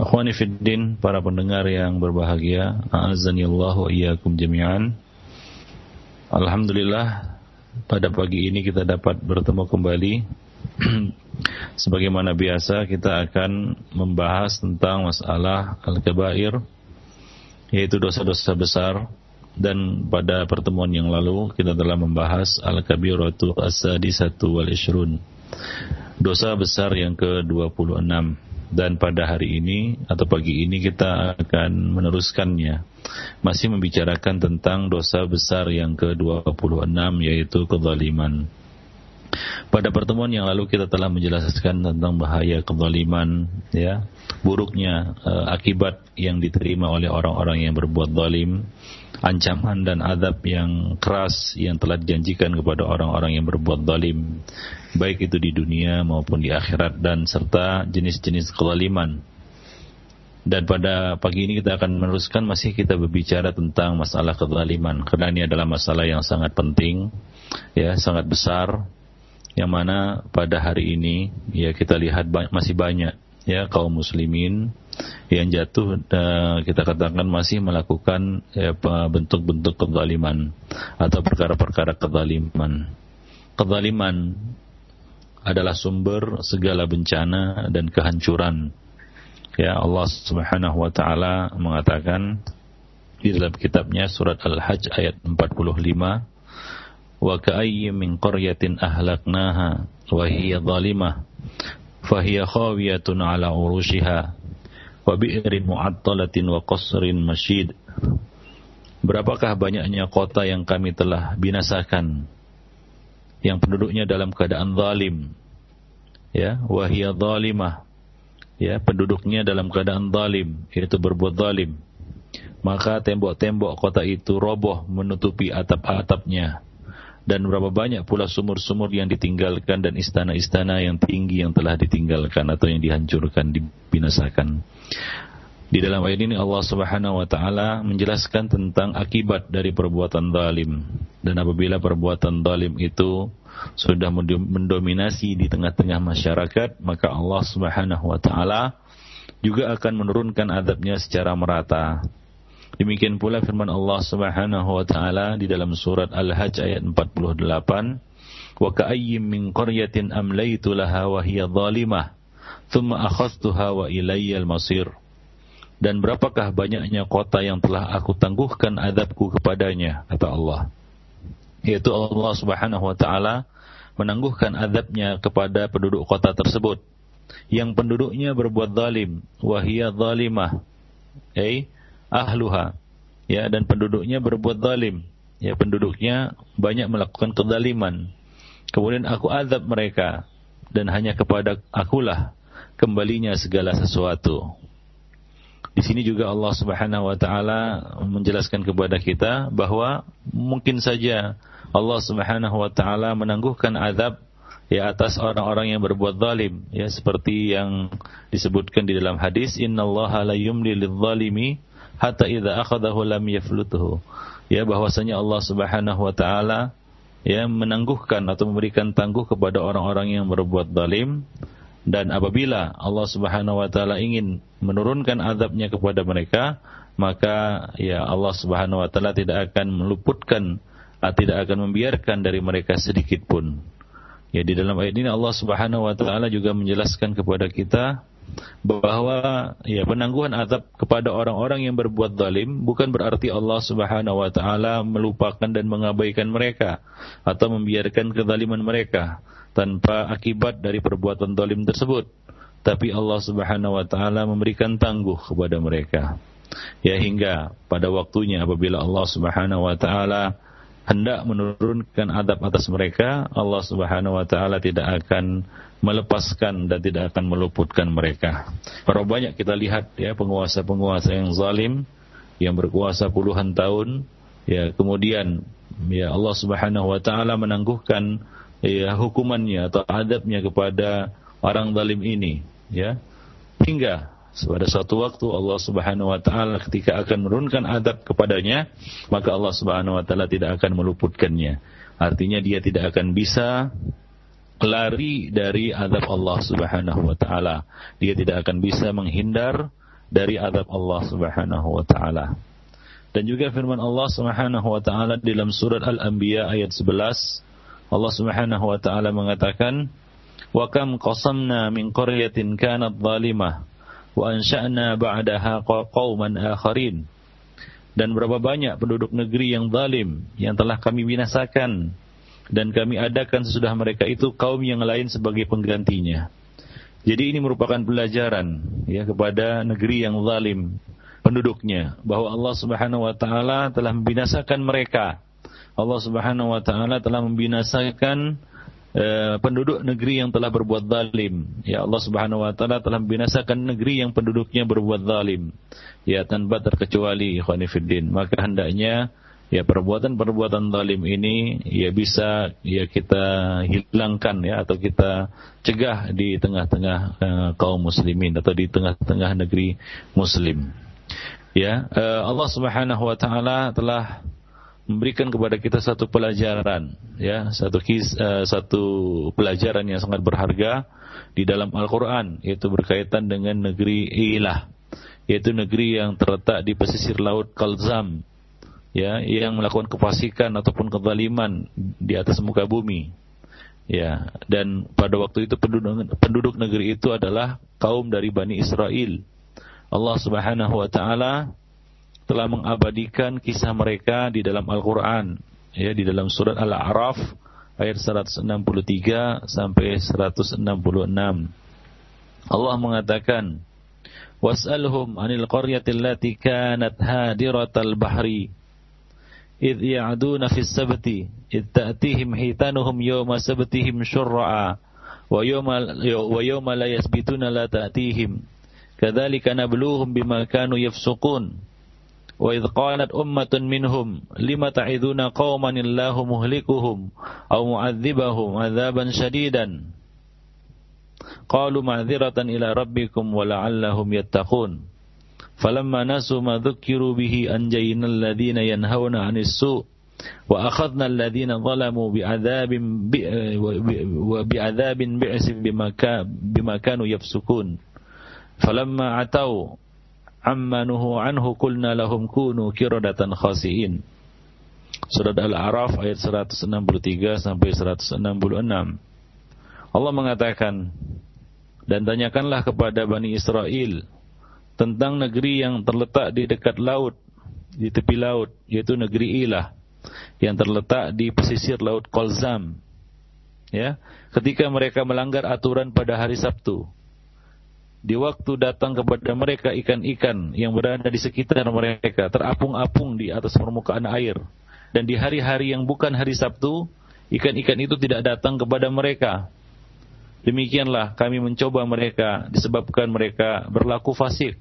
Akhwani Fiddin, para pendengar yang berbahagia, wa iyyakum jami'an. Alhamdulillah, pada pagi ini kita dapat bertemu kembali. Sebagaimana biasa, kita akan membahas tentang masalah Al-Kabair, yaitu dosa-dosa besar. Dan pada pertemuan yang lalu, kita telah membahas Al-Kabiratu As-Sadisatu Wal-Ishrun. Dosa besar yang ke-26 dan pada hari ini atau pagi ini kita akan meneruskannya. Masih membicarakan tentang dosa besar yang ke-26 yaitu kezaliman. Pada pertemuan yang lalu kita telah menjelaskan tentang bahaya kezaliman ya, buruknya uh, akibat yang diterima oleh orang-orang yang berbuat zalim, ancaman dan adab yang keras yang telah dijanjikan kepada orang-orang yang berbuat zalim baik itu di dunia maupun di akhirat dan serta jenis-jenis kezaliman. Dan pada pagi ini kita akan meneruskan masih kita berbicara tentang masalah kezaliman karena ini adalah masalah yang sangat penting ya, sangat besar yang mana pada hari ini ya kita lihat masih banyak ya kaum muslimin yang jatuh uh, kita katakan masih melakukan ya, bentuk-bentuk kezaliman atau perkara-perkara kezaliman. Kezaliman adalah sumber segala bencana dan kehancuran. Ya Allah Subhanahu wa taala mengatakan di dalam kitabnya surat Al-Hajj ayat 45 wa ka'ayyin min qaryatin ahlaknaha wa hiya zalimah fahiya khawiyatun ala urushiha wa bi'rin mu'attalatin wa qasrin masyid Berapakah banyaknya kota yang kami telah binasakan yang penduduknya dalam keadaan zalim. Ya wahia zalimah. Ya penduduknya dalam keadaan zalim yaitu berbuat zalim. Maka tembok-tembok kota itu roboh menutupi atap-atapnya. Dan berapa banyak pula sumur-sumur yang ditinggalkan dan istana-istana yang tinggi yang telah ditinggalkan atau yang dihancurkan dibinasakan. Di dalam ayat ini Allah Subhanahu wa taala menjelaskan tentang akibat dari perbuatan zalim. Dan apabila perbuatan zalim itu sudah mendominasi di tengah-tengah masyarakat, maka Allah Subhanahu wa taala juga akan menurunkan adabnya secara merata. Demikian pula firman Allah Subhanahu wa taala di dalam surat Al-Hajj ayat 48, "Wa ka'ayyim min qaryatin amlaytu laha wa hiya zalimah, thumma akhadhtuha wa ilayya al-masir." dan berapakah banyaknya kota yang telah aku tangguhkan adabku kepadanya kata Allah yaitu Allah Subhanahu wa taala menangguhkan adabnya kepada penduduk kota tersebut. Yang penduduknya berbuat zalim wahia zalimah eh ahluha. Ya dan penduduknya berbuat zalim. Ya penduduknya banyak melakukan kezaliman. Kemudian aku azab mereka dan hanya kepada akulah kembalinya segala sesuatu. Di sini juga Allah Subhanahu wa taala menjelaskan kepada kita bahwa mungkin saja Allah Subhanahu wa taala menangguhkan azab ya atas orang-orang yang berbuat zalim. Ya seperti yang disebutkan di dalam hadis innallaha la yumli lidh-dhalimi hatta idza akhadahu lam yaflutuhu ya bahwasanya Allah Subhanahu wa taala ya menangguhkan atau memberikan tangguh kepada orang-orang yang berbuat zalim dan apabila Allah Subhanahu wa taala ingin menurunkan azabnya kepada mereka, maka ya Allah Subhanahu wa taala tidak akan meluputkan tidak akan membiarkan dari mereka sedikit pun. Ya di dalam ayat ini Allah Subhanahu wa taala juga menjelaskan kepada kita bahwa ya penangguhan azab kepada orang-orang yang berbuat zalim bukan berarti Allah Subhanahu wa taala melupakan dan mengabaikan mereka atau membiarkan kezaliman mereka tanpa akibat dari perbuatan zalim tersebut. Tapi Allah Subhanahu wa taala memberikan tangguh kepada mereka. Ya hingga pada waktunya apabila Allah Subhanahu wa taala hendak menurunkan adab atas mereka, Allah Subhanahu wa taala tidak akan melepaskan dan tidak akan meluputkan mereka. Berapa banyak kita lihat ya penguasa-penguasa yang zalim yang berkuasa puluhan tahun ya kemudian ya Allah Subhanahu wa taala menangguhkan ya hukumannya atau adabnya kepada orang zalim ini ya hingga pada suatu waktu Allah Subhanahu wa taala ketika akan menurunkan adab kepadanya, maka Allah Subhanahu wa taala tidak akan meluputkannya. Artinya dia tidak akan bisa lari dari adab Allah Subhanahu wa taala. Dia tidak akan bisa menghindar dari adab Allah Subhanahu wa taala. Dan juga firman Allah Subhanahu wa taala dalam surat Al-Anbiya ayat 11, Allah Subhanahu wa taala mengatakan, "Wa kam qasamna min qaryatin kanat zalimah wa ansha'na ba'daha qauman akharin dan berapa banyak penduduk negeri yang zalim yang telah kami binasakan dan kami adakan sesudah mereka itu kaum yang lain sebagai penggantinya. Jadi ini merupakan pelajaran ya kepada negeri yang zalim penduduknya bahwa Allah Subhanahu wa taala telah membinasakan mereka. Allah Subhanahu wa taala telah membinasakan Eh, penduduk negeri yang telah berbuat zalim. Ya Allah Subhanahu wa taala telah membinasakan negeri yang penduduknya berbuat zalim. Ya tanpa terkecuali ikhwan fillah. Maka hendaknya ya perbuatan-perbuatan zalim ini ya bisa ya kita hilangkan ya atau kita cegah di tengah-tengah uh, kaum muslimin atau di tengah-tengah negeri muslim. Ya, uh, Allah Subhanahu wa taala telah memberikan kepada kita satu pelajaran ya satu kis, uh, satu pelajaran yang sangat berharga di dalam Al-Qur'an yaitu berkaitan dengan negeri Ilah yaitu negeri yang terletak di pesisir laut Kalzam ya yang melakukan kefasikan ataupun kezaliman di atas muka bumi ya. Dan pada waktu itu penduduk penduduk negeri itu adalah kaum dari Bani Israel. Allah Subhanahu wa taala telah mengabadikan kisah mereka di dalam Al-Qur'an ya di dalam surat Al-A'raf ayat 163 sampai 166 Allah mengatakan was'alhum 'anil qaryati allati kanat hadiratal bahri id ya'duna fis sabti id ta'tihim hitanuhum yawma sabtihim syurra'a wa yawma la yasbituna la ta'tihim kadzalika nabluhum bima kanu yafsuqun وإذ قالت أمة منهم لم تعذون قوما الله مهلكهم أو معذبهم عذابا شديدا؟ قالوا معذرة إلى ربكم ولعلهم يتقون. فلما نسوا ما ذكروا به أنجينا الذين ينهون عن السوء وأخذنا الذين ظلموا بعذاب وبعذاب بما كانوا يفسقون. فلما عتوا amma nuhu anhu kulna lahum kunu kiradatan khasiin. Surat Al-A'raf ayat 163 sampai 166. Allah mengatakan, dan tanyakanlah kepada Bani Israel tentang negeri yang terletak di dekat laut, di tepi laut, yaitu negeri Ilah, yang terletak di pesisir laut Kolzam. Ya, ketika mereka melanggar aturan pada hari Sabtu, di waktu datang kepada mereka ikan-ikan yang berada di sekitar mereka terapung-apung di atas permukaan air. Dan di hari-hari yang bukan hari Sabtu ikan-ikan itu tidak datang kepada mereka. Demikianlah kami mencoba mereka disebabkan mereka berlaku fasik.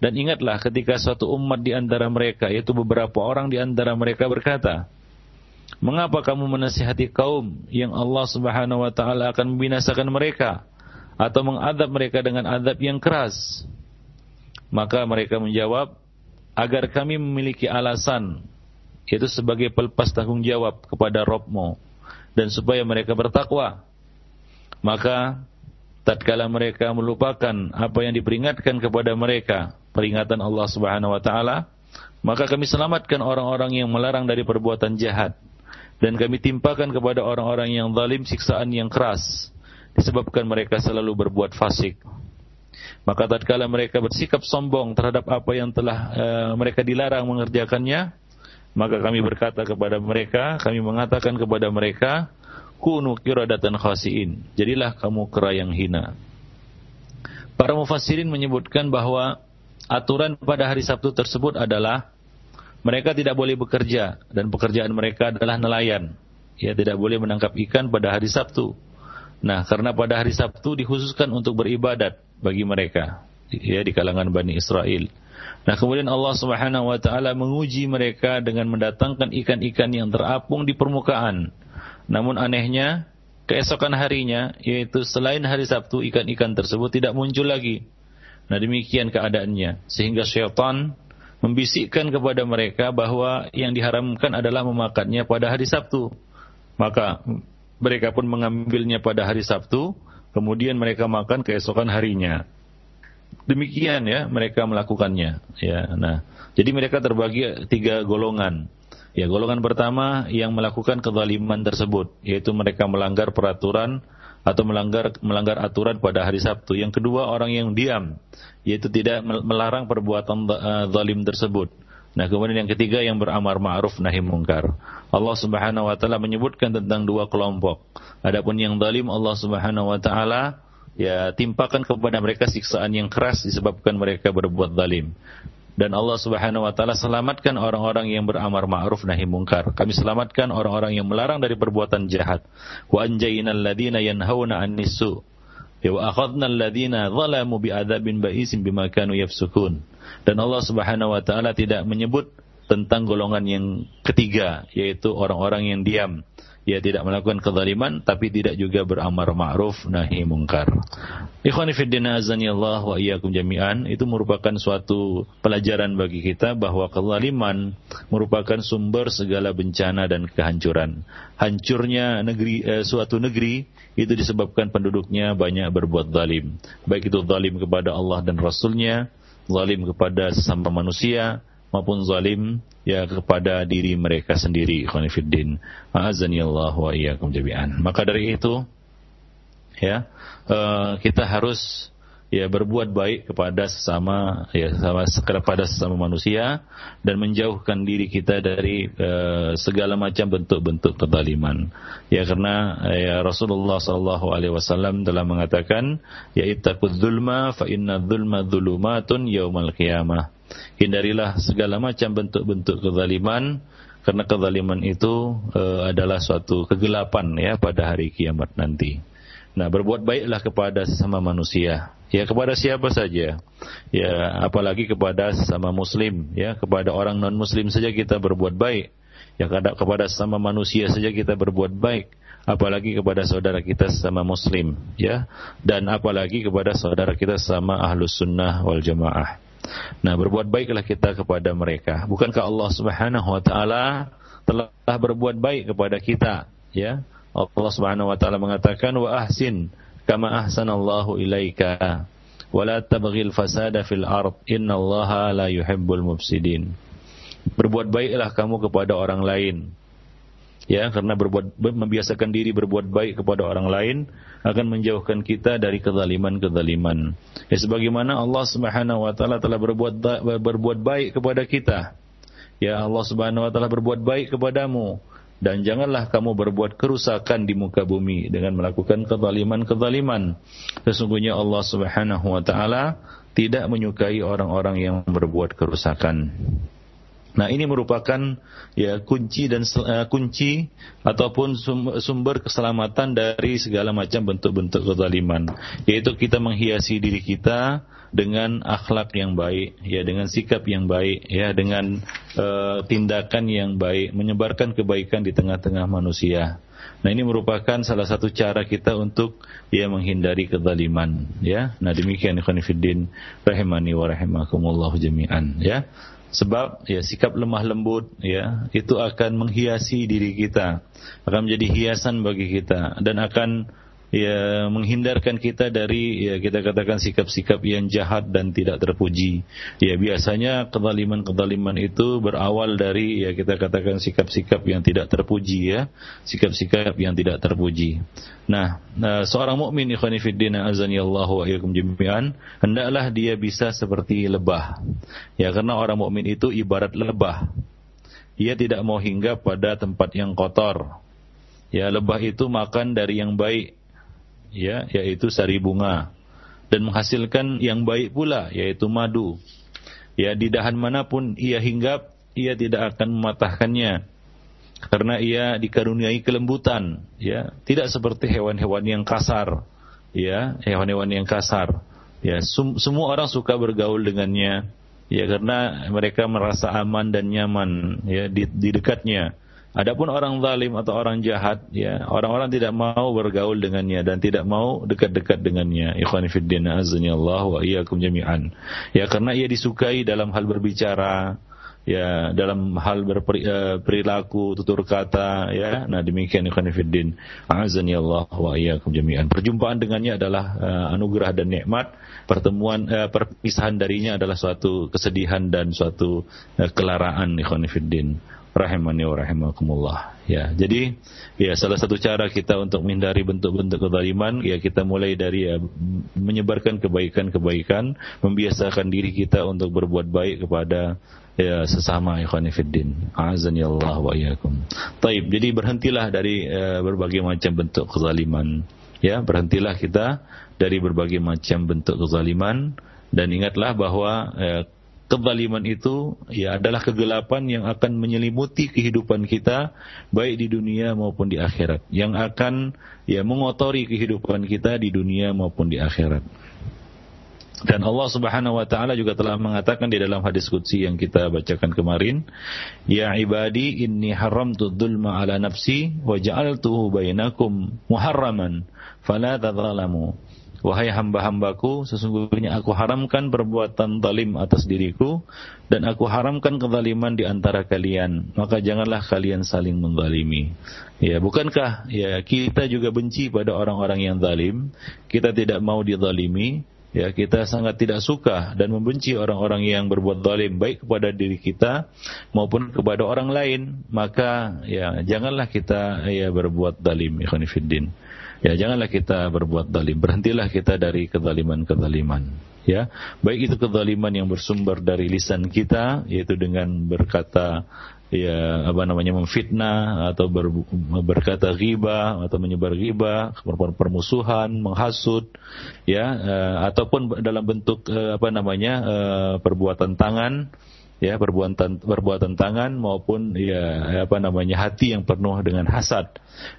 Dan ingatlah ketika suatu umat di antara mereka yaitu beberapa orang di antara mereka berkata mengapa kamu menasihati kaum yang Allah Subhanahu wa taala akan membinasakan mereka atau mengadab mereka dengan adab yang keras. Maka mereka menjawab, agar kami memiliki alasan, yaitu sebagai pelepas tanggung jawab kepada Robmu, dan supaya mereka bertakwa. Maka, tatkala mereka melupakan apa yang diperingatkan kepada mereka, peringatan Allah Subhanahu wa taala, maka kami selamatkan orang-orang yang melarang dari perbuatan jahat dan kami timpakan kepada orang-orang yang zalim siksaan yang keras disebabkan mereka selalu berbuat fasik. Maka tatkala mereka bersikap sombong terhadap apa yang telah uh, mereka dilarang mengerjakannya, maka kami berkata kepada mereka, kami mengatakan kepada mereka, kunu kiradatan khasiin. Jadilah kamu kera yang hina. Para mufassirin menyebutkan bahwa aturan pada hari Sabtu tersebut adalah mereka tidak boleh bekerja dan pekerjaan mereka adalah nelayan. Ya, tidak boleh menangkap ikan pada hari Sabtu. Nah, karena pada hari Sabtu dikhususkan untuk beribadat bagi mereka ya di kalangan Bani Israel. Nah, kemudian Allah Subhanahu wa taala menguji mereka dengan mendatangkan ikan-ikan yang terapung di permukaan. Namun anehnya, keesokan harinya yaitu selain hari Sabtu ikan-ikan tersebut tidak muncul lagi. Nah, demikian keadaannya sehingga syaitan membisikkan kepada mereka bahwa yang diharamkan adalah memakannya pada hari Sabtu. Maka mereka pun mengambilnya pada hari Sabtu, kemudian mereka makan keesokan harinya. Demikian ya mereka melakukannya. Ya, nah, jadi mereka terbagi tiga golongan. Ya, golongan pertama yang melakukan kezaliman tersebut, yaitu mereka melanggar peraturan atau melanggar melanggar aturan pada hari Sabtu. Yang kedua orang yang diam, yaitu tidak melarang perbuatan uh, zalim tersebut. Nah, kemudian yang ketiga yang beramar ma'ruf nahi mungkar. Allah Subhanahu wa taala menyebutkan tentang dua kelompok. Adapun yang zalim Allah Subhanahu wa taala ya timpakan kepada mereka siksaan yang keras disebabkan mereka berbuat zalim dan Allah Subhanahu wa taala selamatkan orang-orang yang beramar ma'ruf nahi mungkar. Kami selamatkan orang-orang yang melarang dari perbuatan jahat. Wa anjaynal ladzina yanhauna 'annis su' ya wa akhadna alladziina zalamu bi'adzabin ba'isin bima kanu yafsukun. Dan Allah Subhanahu wa taala tidak menyebut tentang golongan yang ketiga yaitu orang-orang yang diam ia tidak melakukan kezaliman tapi tidak juga beramar ma'ruf nahi mungkar. Ikhwani fiddina azani Allah wa iyyakum jami'an itu merupakan suatu pelajaran bagi kita bahwa kezaliman merupakan sumber segala bencana dan kehancuran. Hancurnya negeri eh, suatu negeri itu disebabkan penduduknya banyak berbuat zalim. Baik itu zalim kepada Allah dan Rasulnya, zalim kepada sesama manusia, maupun zalim ya kepada diri mereka sendiri. Khonifuddin. Azani Allah wa iyyakum jami'an. Maka dari itu ya uh, kita harus ya berbuat baik kepada sesama ya sama kepada sesama manusia dan menjauhkan diri kita dari uh, segala macam bentuk-bentuk kezaliman ya karena ya Rasulullah sallallahu alaihi wasallam telah mengatakan ya ittaqudz zulma fa inna dzulma dzulumatun yaumal qiyamah hindarilah segala macam bentuk-bentuk kezaliman karena kezaliman itu uh, adalah suatu kegelapan ya pada hari kiamat nanti. Nah, berbuat baiklah kepada sesama manusia, ya kepada siapa saja. Ya, apalagi kepada sesama muslim, ya kepada orang non muslim saja kita berbuat baik. Ya kepada sesama manusia saja kita berbuat baik, apalagi kepada saudara kita sesama muslim, ya. Dan apalagi kepada saudara kita sesama ahlus sunnah wal jamaah. Nah, berbuat baiklah kita kepada mereka. Bukankah Allah Subhanahu wa taala telah berbuat baik kepada kita, ya? Allah Subhanahu wa taala mengatakan wa ahsin kama ahsanallahu ilaika wa la tabghil fasada fil ard innallaha la yuhibbul mufsidin. Berbuat baiklah kamu kepada orang lain. Ya, karena berbuat membiasakan diri berbuat baik kepada orang lain akan menjauhkan kita dari kezaliman-kezaliman. Ya sebagaimana Allah Subhanahu wa taala telah berbuat berbuat baik kepada kita. Ya Allah Subhanahu wa taala berbuat baik kepadamu dan janganlah kamu berbuat kerusakan di muka bumi dengan melakukan kezaliman-kezaliman. Sesungguhnya Allah Subhanahu wa taala tidak menyukai orang-orang yang berbuat kerusakan. Nah, ini merupakan ya kunci dan uh, kunci ataupun sumber keselamatan dari segala macam bentuk-bentuk kezaliman, yaitu kita menghiasi diri kita dengan akhlak yang baik, ya dengan sikap yang baik, ya dengan uh, tindakan yang baik, menyebarkan kebaikan di tengah-tengah manusia. Nah ini merupakan salah satu cara kita untuk ya menghindari kezaliman ya. Nah demikian ikhwan fillah rahimani wa rahimakumullah jami'an ya. Sebab ya sikap lemah lembut ya itu akan menghiasi diri kita, akan menjadi hiasan bagi kita dan akan ya menghindarkan kita dari ya kita katakan sikap-sikap yang jahat dan tidak terpuji. Ya biasanya kezaliman-kezaliman itu berawal dari ya kita katakan sikap-sikap yang tidak terpuji ya, sikap-sikap yang tidak terpuji. Nah, nah seorang mukmin ikhwan fillah azani Allah wa iyyakum jami'an, hendaklah dia bisa seperti lebah. Ya karena orang mukmin itu ibarat lebah. Ia tidak mau hinggap pada tempat yang kotor. Ya, lebah itu makan dari yang baik, ya, yaitu sari bunga dan menghasilkan yang baik pula, yaitu madu. Ya, di dahan mana pun ia hinggap, ia tidak akan mematahkannya karena ia dikaruniai kelembutan, ya, tidak seperti hewan-hewan yang kasar, ya, hewan-hewan yang kasar. Ya, semua orang suka bergaul dengannya, ya karena mereka merasa aman dan nyaman ya di, di dekatnya. Adapun orang zalim atau orang jahat, ya orang-orang tidak mau bergaul dengannya dan tidak mau dekat-dekat dengannya. Ikhwan fillah azza Allah wa iyyakum jami'an. Ya karena ia disukai dalam hal berbicara, ya dalam hal berperilaku tutur kata ya nah demikian ikhwan fillah azani Allah wa iyyakum jami'an perjumpaan dengannya adalah uh, anugerah dan nikmat pertemuan uh, perpisahan darinya adalah suatu kesedihan dan suatu uh, kelaraan ikhwan fillah rahimani wa rahimakumullah. Ya jadi ya salah satu cara kita untuk menghindari bentuk-bentuk kezaliman ya kita mulai dari ya, menyebarkan kebaikan-kebaikan membiasakan diri kita untuk berbuat baik kepada ya sesama ikhwan fiddin. Azan ya Allah wa iyyakum. Taib jadi berhentilah dari uh, berbagai macam bentuk kezaliman. Ya berhentilah kita dari berbagai macam bentuk kezaliman. Dan ingatlah bahwa uh, kezaliman itu ya adalah kegelapan yang akan menyelimuti kehidupan kita baik di dunia maupun di akhirat yang akan ya mengotori kehidupan kita di dunia maupun di akhirat dan Allah Subhanahu wa taala juga telah mengatakan di dalam hadis qudsi yang kita bacakan kemarin, "Ya ibadi inni haramtu dzulma ala nafsi wa ja'altuhu bainakum muharraman fala tadzalamu." Wahai hamba-hambaku, sesungguhnya aku haramkan perbuatan zalim atas diriku dan aku haramkan kezaliman di antara kalian. Maka janganlah kalian saling menzalimi. Ya, bukankah ya kita juga benci pada orang-orang yang zalim? Kita tidak mau dizalimi, ya kita sangat tidak suka dan membenci orang-orang yang berbuat zalim baik kepada diri kita maupun kepada orang lain maka ya janganlah kita ya berbuat zalim ikhwan fiddin ya janganlah kita berbuat zalim. Berhentilah kita dari kezaliman-kezaliman. Ya baik itu kezaliman yang bersumber dari lisan kita yaitu dengan berkata ya apa namanya memfitnah atau ber, berkata riba atau menyebar riba, permusuhan, menghasut, ya uh, ataupun dalam bentuk uh, apa namanya uh, perbuatan tangan, ya perbuatan perbuatan tangan maupun ya apa namanya hati yang penuh dengan hasad.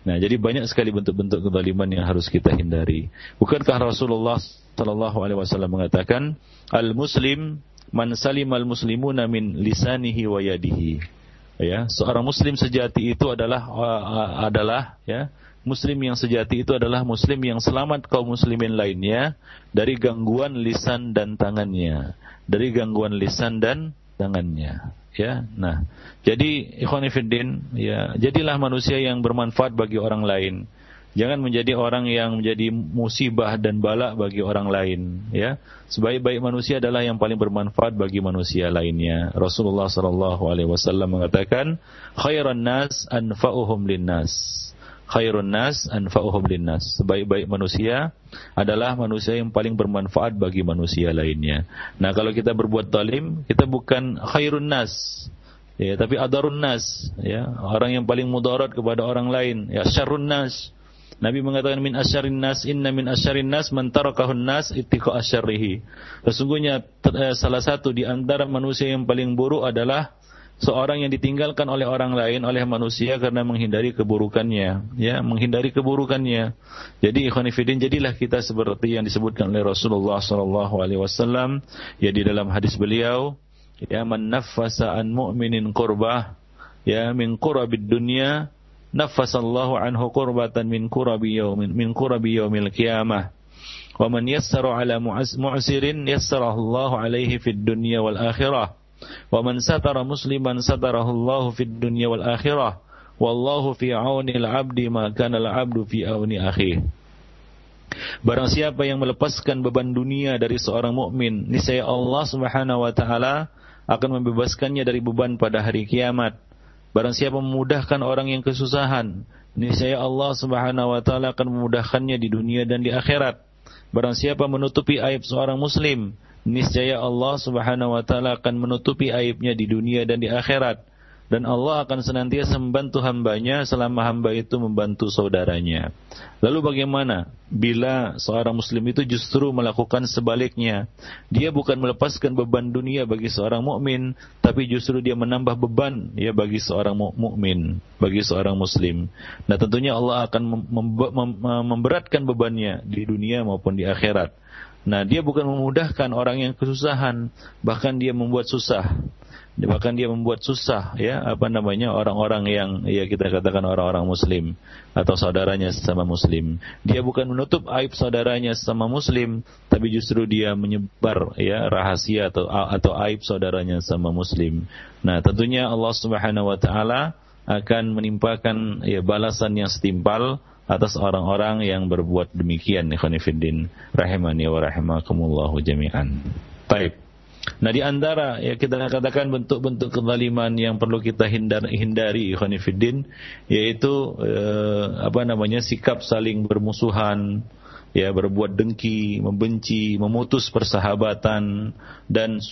Nah, jadi banyak sekali bentuk-bentuk kezaliman yang harus kita hindari. Bukankah Rasulullah Shallallahu alaihi wasallam mengatakan, "Al-muslim man salimal muslimuna min lisanihi wa yadihi." ya seorang muslim sejati itu adalah adalah ya muslim yang sejati itu adalah muslim yang selamat kaum muslimin lainnya dari gangguan lisan dan tangannya dari gangguan lisan dan tangannya ya nah jadi ikhwan ya jadilah manusia yang bermanfaat bagi orang lain Jangan menjadi orang yang menjadi musibah dan balak bagi orang lain, ya. Sebaik-baik manusia adalah yang paling bermanfaat bagi manusia lainnya. Rasulullah sallallahu alaihi wasallam mengatakan, "Khairan nas anfa'uhum linnas." Khairun nas anfa'uhum linnas. Sebaik-baik manusia adalah manusia yang paling bermanfaat bagi manusia lainnya. Nah, kalau kita berbuat zalim, kita bukan khairun nas, ya, tapi adarun nas, ya, orang yang paling mudarat kepada orang lain, ya syarrun nas, Nabi mengatakan min asyarin nas inna min asyarin nas man tarakahun nas ittiqa asyarihi. Sesungguhnya eh, salah satu di antara manusia yang paling buruk adalah seorang yang ditinggalkan oleh orang lain oleh manusia karena menghindari keburukannya. Ya menghindari keburukannya. Jadi ikhwan jadilah kita seperti yang disebutkan oleh Rasulullah sallallahu alaihi wasallam. Ya di dalam hadis beliau ya man an mu'minin qurbah ya min qurabid dunya nafasallahu anhu qurbatan min kurabi yaumin min kurabi yaumil qiyamah. Wa man yassara ala mu'sirin yassarahu Allah alaihi fid dunya wal akhirah wa man satara musliman satarahu Allah fid dunya wal akhirah wallahu fi auni al-'abdi ma kana al-'abdu fi auni akhihi Barang siapa yang melepaskan beban dunia dari seorang mukmin, niscaya Allah Subhanahu wa taala akan membebaskannya dari beban pada hari kiamat. Barang siapa memudahkan orang yang kesusahan, niscaya Allah Subhanahu wa taala akan memudahkannya di dunia dan di akhirat. Barang siapa menutupi aib seorang muslim, niscaya Allah Subhanahu wa taala akan menutupi aibnya di dunia dan di akhirat dan Allah akan senantiasa membantu hambanya selama hamba itu membantu saudaranya. Lalu bagaimana bila seorang muslim itu justru melakukan sebaliknya? Dia bukan melepaskan beban dunia bagi seorang mukmin, tapi justru dia menambah beban ya bagi seorang mukmin, bagi seorang muslim. Nah, tentunya Allah akan memberatkan bebannya di dunia maupun di akhirat. Nah, dia bukan memudahkan orang yang kesusahan, bahkan dia membuat susah. Bahkan dia membuat susah ya apa namanya orang-orang yang ya kita katakan orang-orang muslim atau saudaranya sesama muslim. Dia bukan menutup aib saudaranya sesama muslim tapi justru dia menyebar ya rahasia atau atau aib saudaranya sesama muslim. Nah tentunya Allah Subhanahu wa taala akan menimpakan ya balasan yang setimpal atas orang-orang yang berbuat demikian ikhwan fillah rahimani wa rahimakumullah jami'an. Baik. Nah di antara ya kita katakan bentuk-bentuk kezaliman yang perlu kita hindar, hindari ikhwanifiddin yaitu eh, apa namanya sikap saling bermusuhan ya berbuat dengki, membenci, memutus persahabatan dan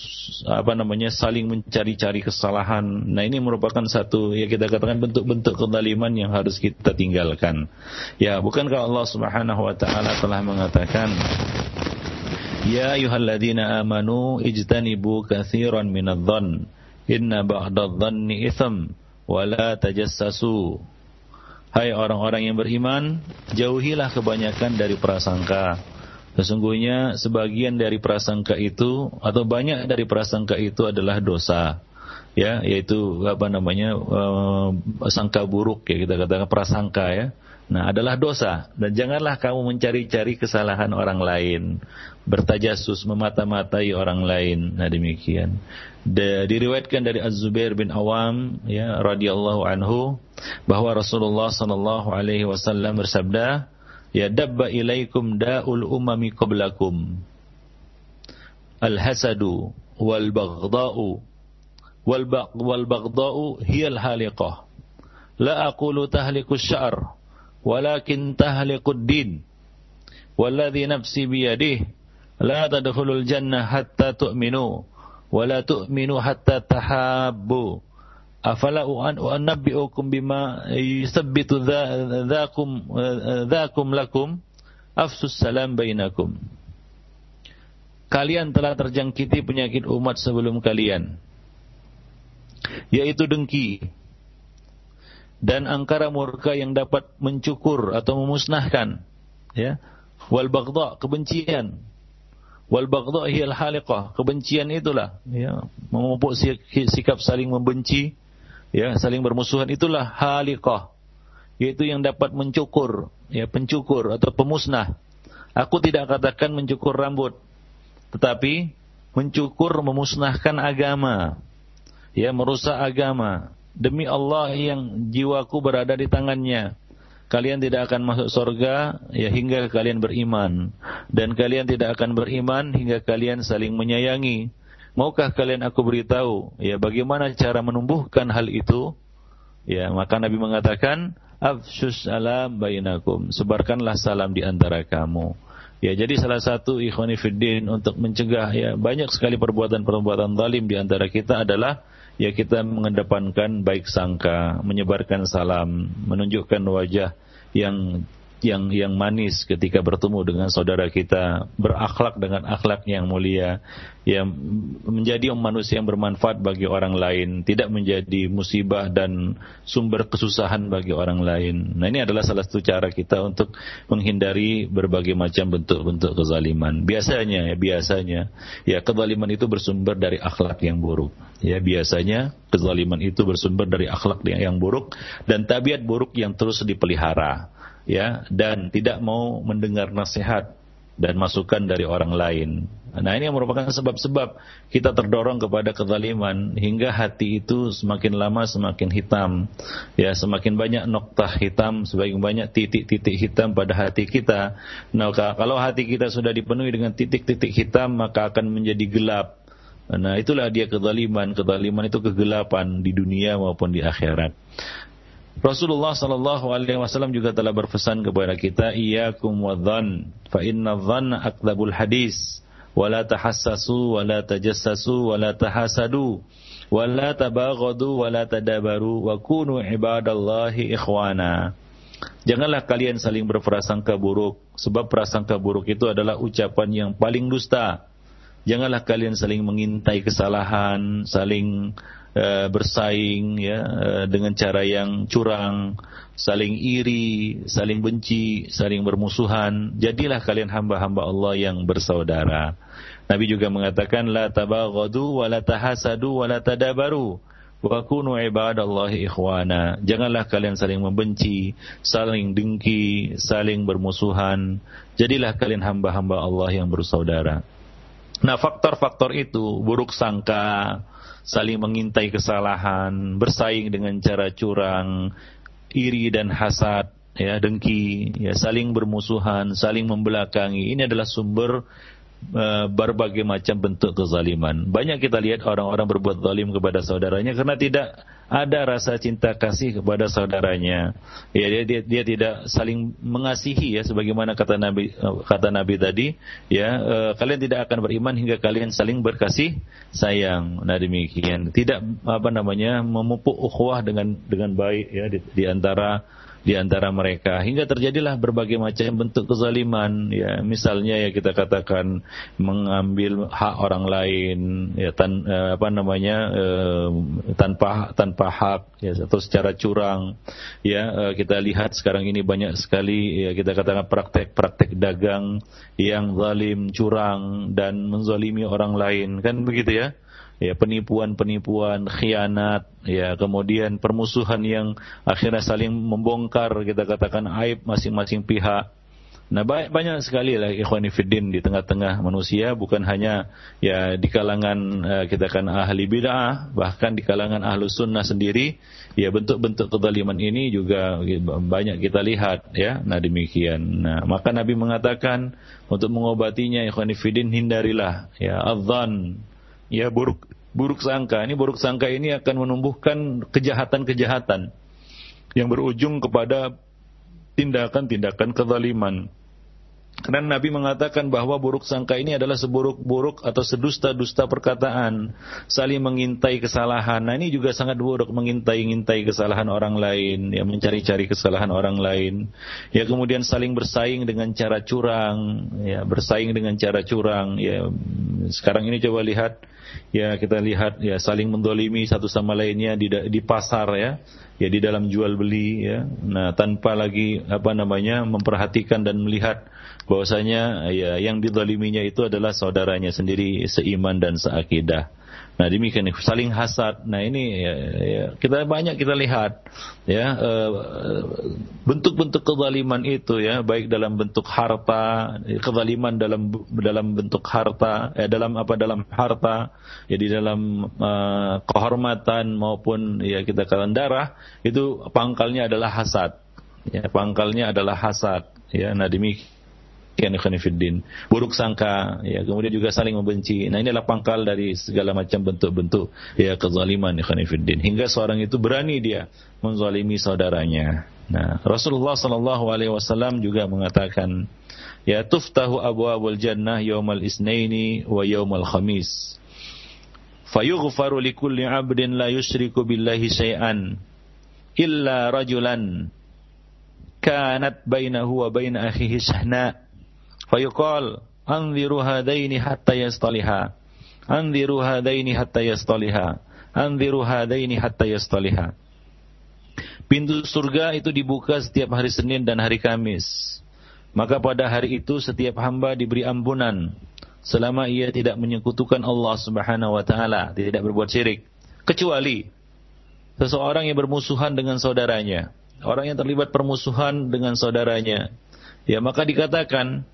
apa namanya saling mencari-cari kesalahan. Nah, ini merupakan satu ya kita katakan bentuk-bentuk kezaliman yang harus kita tinggalkan. Ya, bukankah Allah Subhanahu wa taala telah mengatakan Ya ayyuhalladzina amanu ijtanibu katsiran minadh-dhann inna ba'dadh-dhanni itsam wa la tajassasu Hai orang-orang yang beriman jauhilah kebanyakan dari prasangka. Sesungguhnya sebagian dari prasangka itu atau banyak dari prasangka itu adalah dosa. Ya yaitu apa namanya uh, sangka buruk ya kita katakan prasangka ya. Nah, adalah dosa. Dan janganlah kamu mencari-cari kesalahan orang lain, bertajasus memata-matai orang lain. Nah, demikian. De, diriwayatkan dari Az-Zubair bin Awam ya radhiyallahu anhu bahwa Rasulullah sallallahu alaihi wasallam bersabda, "Ya dabba ilaikum da'ul umami qablakum." Al-hasadu wal baghda'u wal baghda'u hiya al-haliqah. La aqulu tahliku asy-sya'r walakin tahliqud din walladhi nafsi biyadihi la tadkhulul jannah hatta tu'minu wa la tu'minu hatta tahabbu. Afala unabbi'ukum bima yusabbitu dhakum dhakum lakum afsus salam kalian telah terjangkiti penyakit umat sebelum kalian yaitu dengki dan angkara murka yang dapat mencukur atau memusnahkan ya. Wal baghdha kebencian wal baghdha hiyal haliqah. Kebencian itulah. Ya memupuk sikap saling membenci ya saling bermusuhan. Itulah haliqah. Yaitu yang dapat mencukur ya pencukur atau pemusnah. Aku tidak katakan mencukur rambut tetapi mencukur memusnahkan agama ya merusak agama. Demi Allah yang jiwaku berada di tangannya. Kalian tidak akan masuk surga ya hingga kalian beriman dan kalian tidak akan beriman hingga kalian saling menyayangi. Maukah kalian aku beritahu ya bagaimana cara menumbuhkan hal itu? Ya, maka Nabi mengatakan afsyus salam bainakum. Sebarkanlah salam di antara kamu. Ya, jadi salah satu ikhwani fiddin untuk mencegah ya banyak sekali perbuatan-perbuatan zalim di antara kita adalah ya kita mengedepankan baik sangka, menyebarkan salam, menunjukkan wajah yang yang yang manis ketika bertemu dengan saudara kita, berakhlak dengan akhlak yang mulia, yang menjadi manusia yang bermanfaat bagi orang lain, tidak menjadi musibah dan sumber kesusahan bagi orang lain. Nah, ini adalah salah satu cara kita untuk menghindari berbagai macam bentuk-bentuk kezaliman. Biasanya ya, biasanya ya kezaliman itu bersumber dari akhlak yang buruk. Ya, biasanya kezaliman itu bersumber dari akhlak yang buruk dan tabiat buruk yang terus dipelihara ya dan tidak mau mendengar nasihat dan masukan dari orang lain. Nah ini yang merupakan sebab-sebab kita terdorong kepada kezaliman hingga hati itu semakin lama semakin hitam. Ya semakin banyak noktah hitam, semakin banyak titik-titik hitam pada hati kita. Nah kalau hati kita sudah dipenuhi dengan titik-titik hitam maka akan menjadi gelap. Nah itulah dia kezaliman. Kezaliman itu kegelapan di dunia maupun di akhirat. Rasulullah sallallahu alaihi wasallam juga telah berpesan kepada kita, "Iyyakum wadhann, fa inna dhanna akdzabul hadis, wa la tahassasu wa la tajassasu wa la tahasadu, wa la tabaghadu wa la tadabaru wa kunu ibadallahi ikhwana." Janganlah kalian saling berprasangka buruk, sebab prasangka buruk itu adalah ucapan yang paling dusta. Janganlah kalian saling mengintai kesalahan, saling uh, bersaing ya uh, dengan cara yang curang, saling iri, saling benci, saling bermusuhan. Jadilah kalian hamba-hamba Allah yang bersaudara. Nabi juga mengatakan la tabaghadu wa la tahasadu wa la tadabaru wa kunu ibadallahi ikhwana. Janganlah kalian saling membenci, saling dengki, saling bermusuhan. Jadilah kalian hamba-hamba Allah yang bersaudara. Nah, faktor-faktor itu buruk sangka, saling mengintai kesalahan, bersaing dengan cara curang, iri dan hasad, ya dengki, ya saling bermusuhan, saling membelakangi. Ini adalah sumber berbagai macam bentuk kezaliman. Banyak kita lihat orang-orang berbuat zalim kepada saudaranya karena tidak ada rasa cinta kasih kepada saudaranya. Ya dia dia, dia tidak saling mengasihi ya sebagaimana kata Nabi kata Nabi tadi, ya uh, kalian tidak akan beriman hingga kalian saling berkasih sayang. Nah demikian. Tidak apa namanya memupuk ukhuwah dengan dengan baik ya di, di antara di antara mereka. Hingga terjadilah berbagai macam bentuk kezaliman. Ya misalnya ya kita katakan mengambil hak orang lain ya tan, eh, apa namanya eh, tanpa tanpa hak ya atau secara curang. Ya eh, kita lihat sekarang ini banyak sekali ya kita katakan praktek-praktek dagang yang zalim curang dan menzalimi orang lain. Kan begitu ya ya penipuan-penipuan, khianat, ya kemudian permusuhan yang akhirnya saling membongkar kita katakan aib masing-masing pihak. Nah banyak, banyak sekali lah ikhwan fiddin di tengah-tengah manusia bukan hanya ya di kalangan uh, kita kan ahli bid'ah bahkan di kalangan ahlu sunnah sendiri ya bentuk-bentuk kezaliman ini juga banyak kita lihat ya. Nah demikian. Nah maka Nabi mengatakan untuk mengobatinya ikhwan fiddin hindarilah ya adzan ya buruk buruk sangka. Ini buruk sangka ini akan menumbuhkan kejahatan-kejahatan yang berujung kepada tindakan-tindakan kezaliman. Karena Nabi mengatakan bahwa buruk sangka ini adalah seburuk-buruk atau sedusta-dusta perkataan, saling mengintai kesalahan. Nah ini juga sangat buruk mengintai-intai kesalahan orang lain, ya mencari-cari kesalahan orang lain. Ya kemudian saling bersaing dengan cara curang, ya bersaing dengan cara curang. Ya sekarang ini coba lihat ya kita lihat ya saling mendolimi satu sama lainnya di di pasar ya. Ya di dalam jual beli ya. Nah tanpa lagi apa namanya memperhatikan dan melihat bahwasanya ya yang didoliminya itu adalah saudaranya sendiri seiman dan seakidah Nah demikian saling hasad. Nah ini ya, ya, kita banyak kita lihat ya eh, bentuk-bentuk kezaliman itu ya baik dalam bentuk harta, kezaliman dalam dalam bentuk harta, eh, dalam apa dalam harta, ya dalam uh, kehormatan maupun ya kita katakan darah itu pangkalnya adalah hasad. Ya pangkalnya adalah hasad. Ya nah demikian. Buruk sangka, ya kemudian juga saling membenci. Nah inilah pangkal dari segala macam bentuk-bentuk ya kezaliman Fiddin. Hingga seorang itu berani dia menzalimi saudaranya. Nah Rasulullah Sallallahu Alaihi Wasallam juga mengatakan, ya tuftahu abu abul jannah yaumal isnaini wa yaumal khamis. Fayughfaru likulli abdin la yushriku billahi syai'an illa rajulan kanat bainahu wa bain akhihi sahna' Fayuqal anziru hadaini hatta yastaliha. Anziru hadaini hatta yastaliha. Anziru hadaini hatta yastaliha. Pintu surga itu dibuka setiap hari Senin dan hari Kamis. Maka pada hari itu setiap hamba diberi ampunan selama ia tidak menyekutukan Allah Subhanahu wa taala, tidak berbuat syirik, kecuali seseorang yang bermusuhan dengan saudaranya, orang yang terlibat permusuhan dengan saudaranya. Ya, maka dikatakan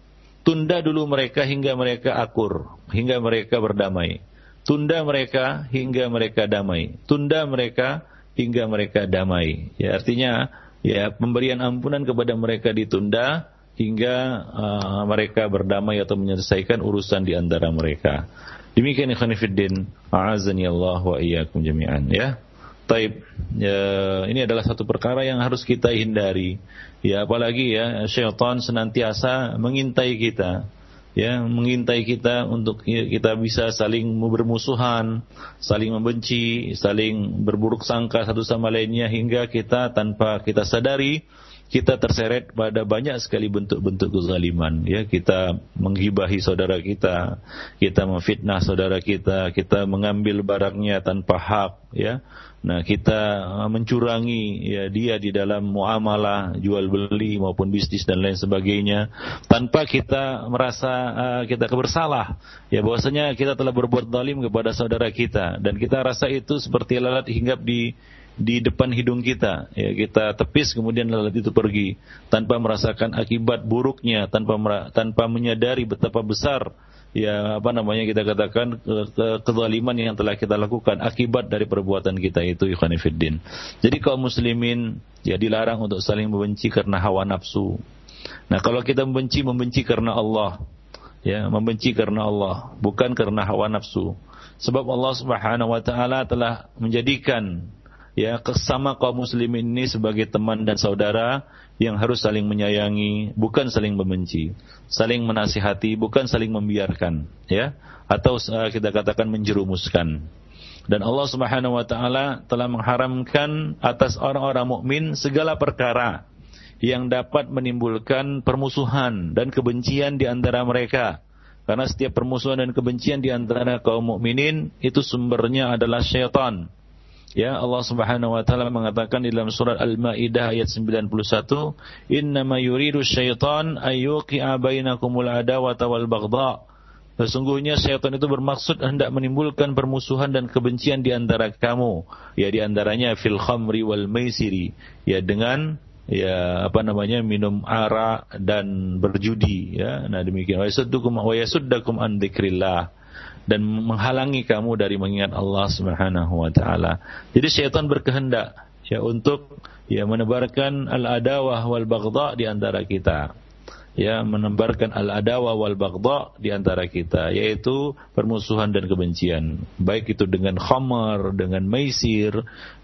Tunda dulu mereka hingga mereka akur, hingga mereka berdamai. Tunda mereka hingga mereka damai. Tunda mereka hingga mereka damai. Ya artinya ya pemberian ampunan kepada mereka ditunda hingga uh, mereka berdamai atau menyelesaikan urusan di antara mereka. Demikian ikhwan fillah, a'azani Allah wa iyyakum jami'an ya. Taib, ya, ini adalah satu perkara yang harus kita hindari. Ya, apalagi ya, syaitan senantiasa mengintai kita. Ya, mengintai kita untuk ya, kita bisa saling bermusuhan, saling membenci, saling berburuk sangka satu sama lainnya hingga kita tanpa kita sadari kita terseret pada banyak sekali bentuk-bentuk kezaliman ya kita menghibahi saudara kita kita memfitnah saudara kita kita mengambil barangnya tanpa hak ya nah kita uh, mencurangi ya dia di dalam muamalah jual beli maupun bisnis dan lain sebagainya tanpa kita merasa uh, kita kebersalah ya bahwasanya kita telah berbuat zalim kepada saudara kita dan kita rasa itu seperti lalat hinggap di di depan hidung kita. Ya kita tepis kemudian lalat itu pergi tanpa merasakan akibat buruknya tanpa tanpa menyadari betapa besar ya apa namanya kita katakan ke, ke, yang telah kita lakukan akibat dari perbuatan kita itu ikhwanifiddin. Jadi kaum muslimin ya dilarang untuk saling membenci karena hawa nafsu. Nah, kalau kita membenci membenci karena Allah ya, membenci karena Allah, bukan karena hawa nafsu. Sebab Allah Subhanahu wa taala telah menjadikan ya kesama kaum muslimin ini sebagai teman dan saudara yang harus saling menyayangi, bukan saling membenci, saling menasihati, bukan saling membiarkan, ya, atau uh, kita katakan menjerumuskan. Dan Allah Subhanahu wa taala telah mengharamkan atas orang-orang mukmin segala perkara yang dapat menimbulkan permusuhan dan kebencian di antara mereka. Karena setiap permusuhan dan kebencian di antara kaum mukminin itu sumbernya adalah syaitan Ya Allah Subhanahu wa taala mengatakan di dalam surat Al-Maidah ayat 91, "Innama yuridu syaitan ayyuqi'a bainakumul adawata wal baghdha." Sesungguhnya syaitan itu bermaksud hendak menimbulkan permusuhan dan kebencian di antara kamu, ya di antaranya fil khamri wal maisiri, ya dengan ya apa namanya minum arak dan berjudi ya. Nah demikian wa yasuddukum wa yasuddakum an dzikrillah dan menghalangi kamu dari mengingat Allah Subhanahu wa taala. Jadi syaitan berkehendak ya untuk ya menebarkan al-adawah wal baghdha di antara kita. Ya, menebarkan al-adawah wal baghdha di antara kita, yaitu permusuhan dan kebencian. Baik itu dengan khamar, dengan maisir,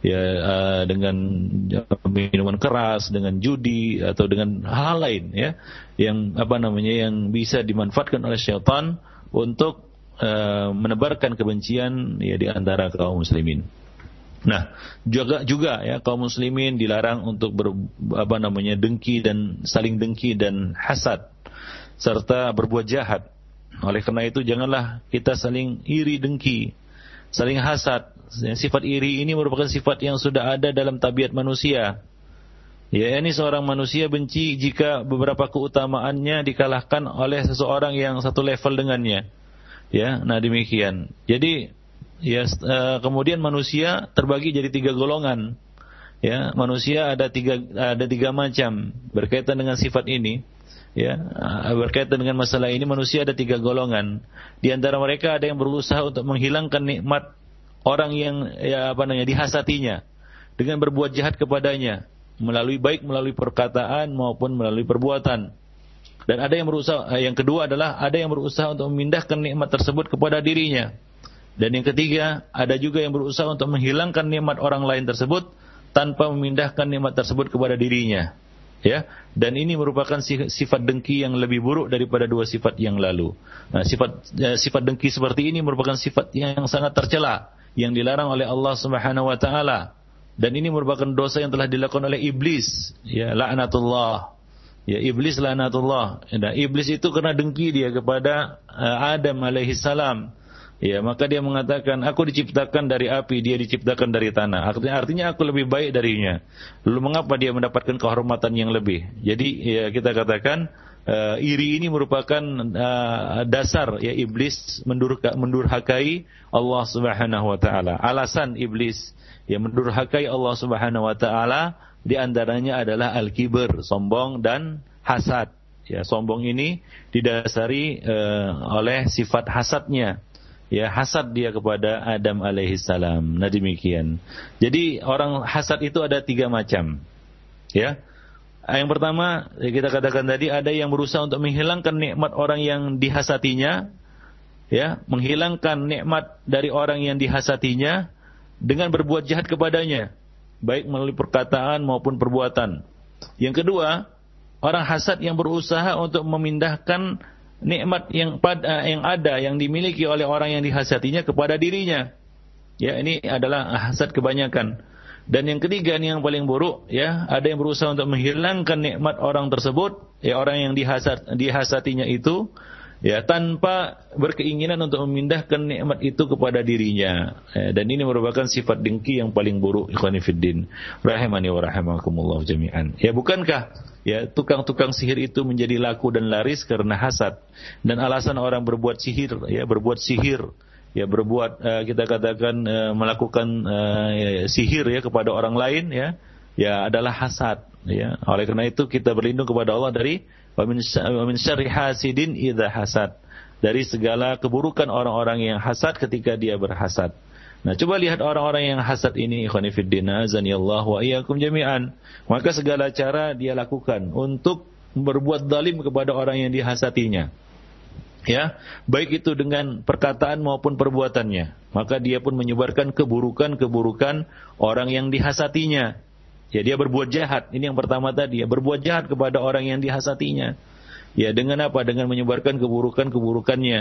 ya uh, dengan minuman keras, dengan judi atau dengan hal, -hal lain ya yang apa namanya yang bisa dimanfaatkan oleh syaitan untuk Eh, menebarkan kebencian ya di antara kaum muslimin. Nah, juga juga ya kaum muslimin dilarang untuk ber, apa namanya dengki dan saling dengki dan hasad serta berbuat jahat. Oleh karena itu janganlah kita saling iri dengki, saling hasad. Sifat iri ini merupakan sifat yang sudah ada dalam tabiat manusia. Ya, ini seorang manusia benci jika beberapa keutamaannya dikalahkan oleh seseorang yang satu level dengannya. Ya, nah demikian. Jadi ya uh, kemudian manusia terbagi jadi tiga golongan. Ya, manusia ada tiga ada tiga macam berkaitan dengan sifat ini. Ya, uh, berkaitan dengan masalah ini manusia ada tiga golongan. Di antara mereka ada yang berusaha untuk menghilangkan nikmat orang yang ya apa namanya dihasatinya dengan berbuat jahat kepadanya melalui baik melalui perkataan maupun melalui perbuatan. Dan ada yang berusaha, eh, yang kedua adalah ada yang berusaha untuk memindahkan nikmat tersebut kepada dirinya. Dan yang ketiga, ada juga yang berusaha untuk menghilangkan nikmat orang lain tersebut tanpa memindahkan nikmat tersebut kepada dirinya. Ya, dan ini merupakan sifat dengki yang lebih buruk daripada dua sifat yang lalu. Nah, sifat ya, sifat dengki seperti ini merupakan sifat yang sangat tercela yang dilarang oleh Allah Subhanahu wa taala. Dan ini merupakan dosa yang telah dilakukan oleh iblis, ya laknatullah Ya iblis lanatullah. Nah, iblis itu kena dengki dia kepada uh, Adam alaihi salam. Ya, maka dia mengatakan, aku diciptakan dari api, dia diciptakan dari tanah. Artinya, artinya aku lebih baik darinya. Lalu mengapa dia mendapatkan kehormatan yang lebih? Jadi ya kita katakan uh, iri ini merupakan uh, dasar ya iblis mendurka, mendurhakai Allah Subhanahu wa taala. Alasan iblis yang mendurhakai Allah Subhanahu wa taala di antaranya adalah al-kibr, sombong dan hasad. Ya, sombong ini didasari uh, oleh sifat hasadnya. Ya, hasad dia kepada Adam alaihi salam. Nah, demikian. Jadi orang hasad itu ada tiga macam. Ya. Yang pertama, ya kita katakan tadi ada yang berusaha untuk menghilangkan nikmat orang yang dihasatinya, ya, menghilangkan nikmat dari orang yang dihasatinya dengan berbuat jahat kepadanya, baik melalui perkataan maupun perbuatan. Yang kedua, orang hasad yang berusaha untuk memindahkan nikmat yang pada yang ada yang dimiliki oleh orang yang dihasatinya kepada dirinya. Ya, ini adalah hasad kebanyakan. Dan yang ketiga ini yang paling buruk ya, ada yang berusaha untuk menghilangkan nikmat orang tersebut, ya orang yang dihasat dihasatinya itu ya tanpa berkeinginan untuk memindahkan nikmat itu kepada dirinya. Ya, dan ini merupakan sifat dengki yang paling buruk ikhwan fillah rahimani wa rahimakumullah jami'an. Ya bukankah ya tukang-tukang sihir itu menjadi laku dan laris karena hasad? Dan alasan orang berbuat sihir ya berbuat sihir ya berbuat uh, kita katakan uh, melakukan uh, ya, sihir ya kepada orang lain ya ya adalah hasad ya. Oleh karena itu kita berlindung kepada Allah dari wa min syarri hasidin idza hasad dari segala keburukan orang-orang yang hasad ketika dia berhasad. Nah, coba lihat orang-orang yang hasad ini ikhwan fillah azanillahu wa iyyakum jami'an. Maka segala cara dia lakukan untuk berbuat zalim kepada orang yang dihasatinya. Ya, baik itu dengan perkataan maupun perbuatannya. Maka dia pun menyebarkan keburukan-keburukan orang yang dihasatinya. Ya dia berbuat jahat. Ini yang pertama tadi ya berbuat jahat kepada orang yang dihasatinya. Ya dengan apa? Dengan menyebarkan keburukan-keburukannya.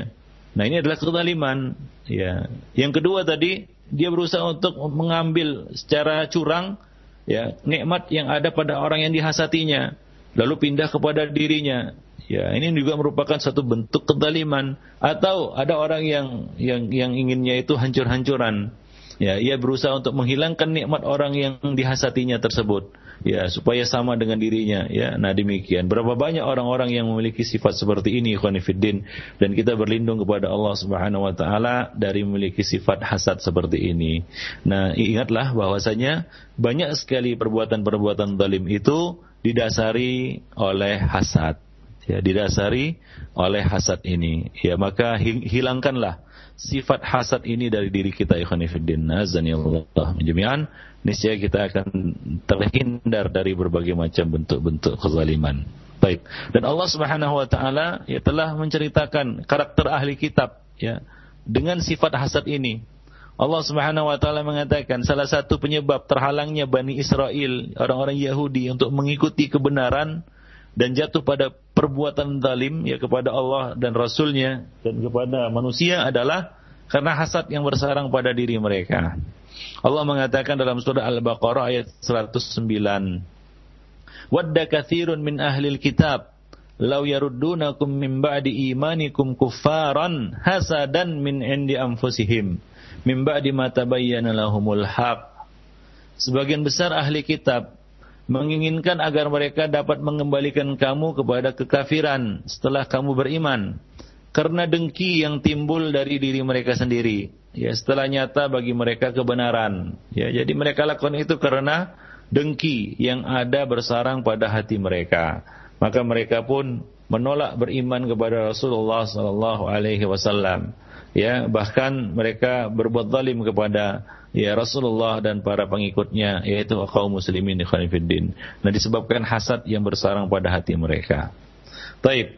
Nah ini adalah kezaliman. Ya. Yang kedua tadi dia berusaha untuk mengambil secara curang ya nikmat yang ada pada orang yang dihasatinya lalu pindah kepada dirinya. Ya, ini juga merupakan satu bentuk kezaliman atau ada orang yang yang yang inginnya itu hancur-hancuran ya ia berusaha untuk menghilangkan nikmat orang yang dihasatinya tersebut. Ya supaya sama dengan dirinya. Ya nah demikian. Berapa banyak orang-orang yang memiliki sifat seperti ini khonifuddin dan kita berlindung kepada Allah Subhanahu wa taala dari memiliki sifat hasad seperti ini. Nah ingatlah bahwasanya banyak sekali perbuatan-perbuatan zalim itu didasari oleh hasad. Ya didasari oleh hasad ini. Ya maka hilangkanlah sifat hasad ini dari diri kita ikhwanifiddin azanillah jami'an niscaya kita akan terhindar dari berbagai macam bentuk-bentuk kezaliman. Baik. Dan Allah Subhanahu wa taala ya telah menceritakan karakter ahli kitab ya dengan sifat hasad ini. Allah Subhanahu wa taala mengatakan salah satu penyebab terhalangnya Bani Israel orang-orang Yahudi untuk mengikuti kebenaran dan jatuh pada perbuatan zalim ya kepada Allah dan Rasulnya dan kepada manusia adalah karena hasad yang bersarang pada diri mereka. Allah mengatakan dalam surah Al-Baqarah ayat 109 Wadda kathirun min ahlil kitab law yaruddunakum min ba'di imanikum kuffaran hasadan min indi anfusihim min ba'di ma tabayyana lahumul haq Sebagian besar ahli kitab menginginkan agar mereka dapat mengembalikan kamu kepada kekafiran setelah kamu beriman. Karena dengki yang timbul dari diri mereka sendiri. Ya setelah nyata bagi mereka kebenaran. Ya jadi mereka lakukan itu karena dengki yang ada bersarang pada hati mereka. Maka mereka pun menolak beriman kepada Rasulullah sallallahu alaihi wasallam ya bahkan mereka berbuat zalim kepada ya Rasulullah dan para pengikutnya yaitu kaum muslimin di khanifuddin. Nah disebabkan hasad yang bersarang pada hati mereka. Taib.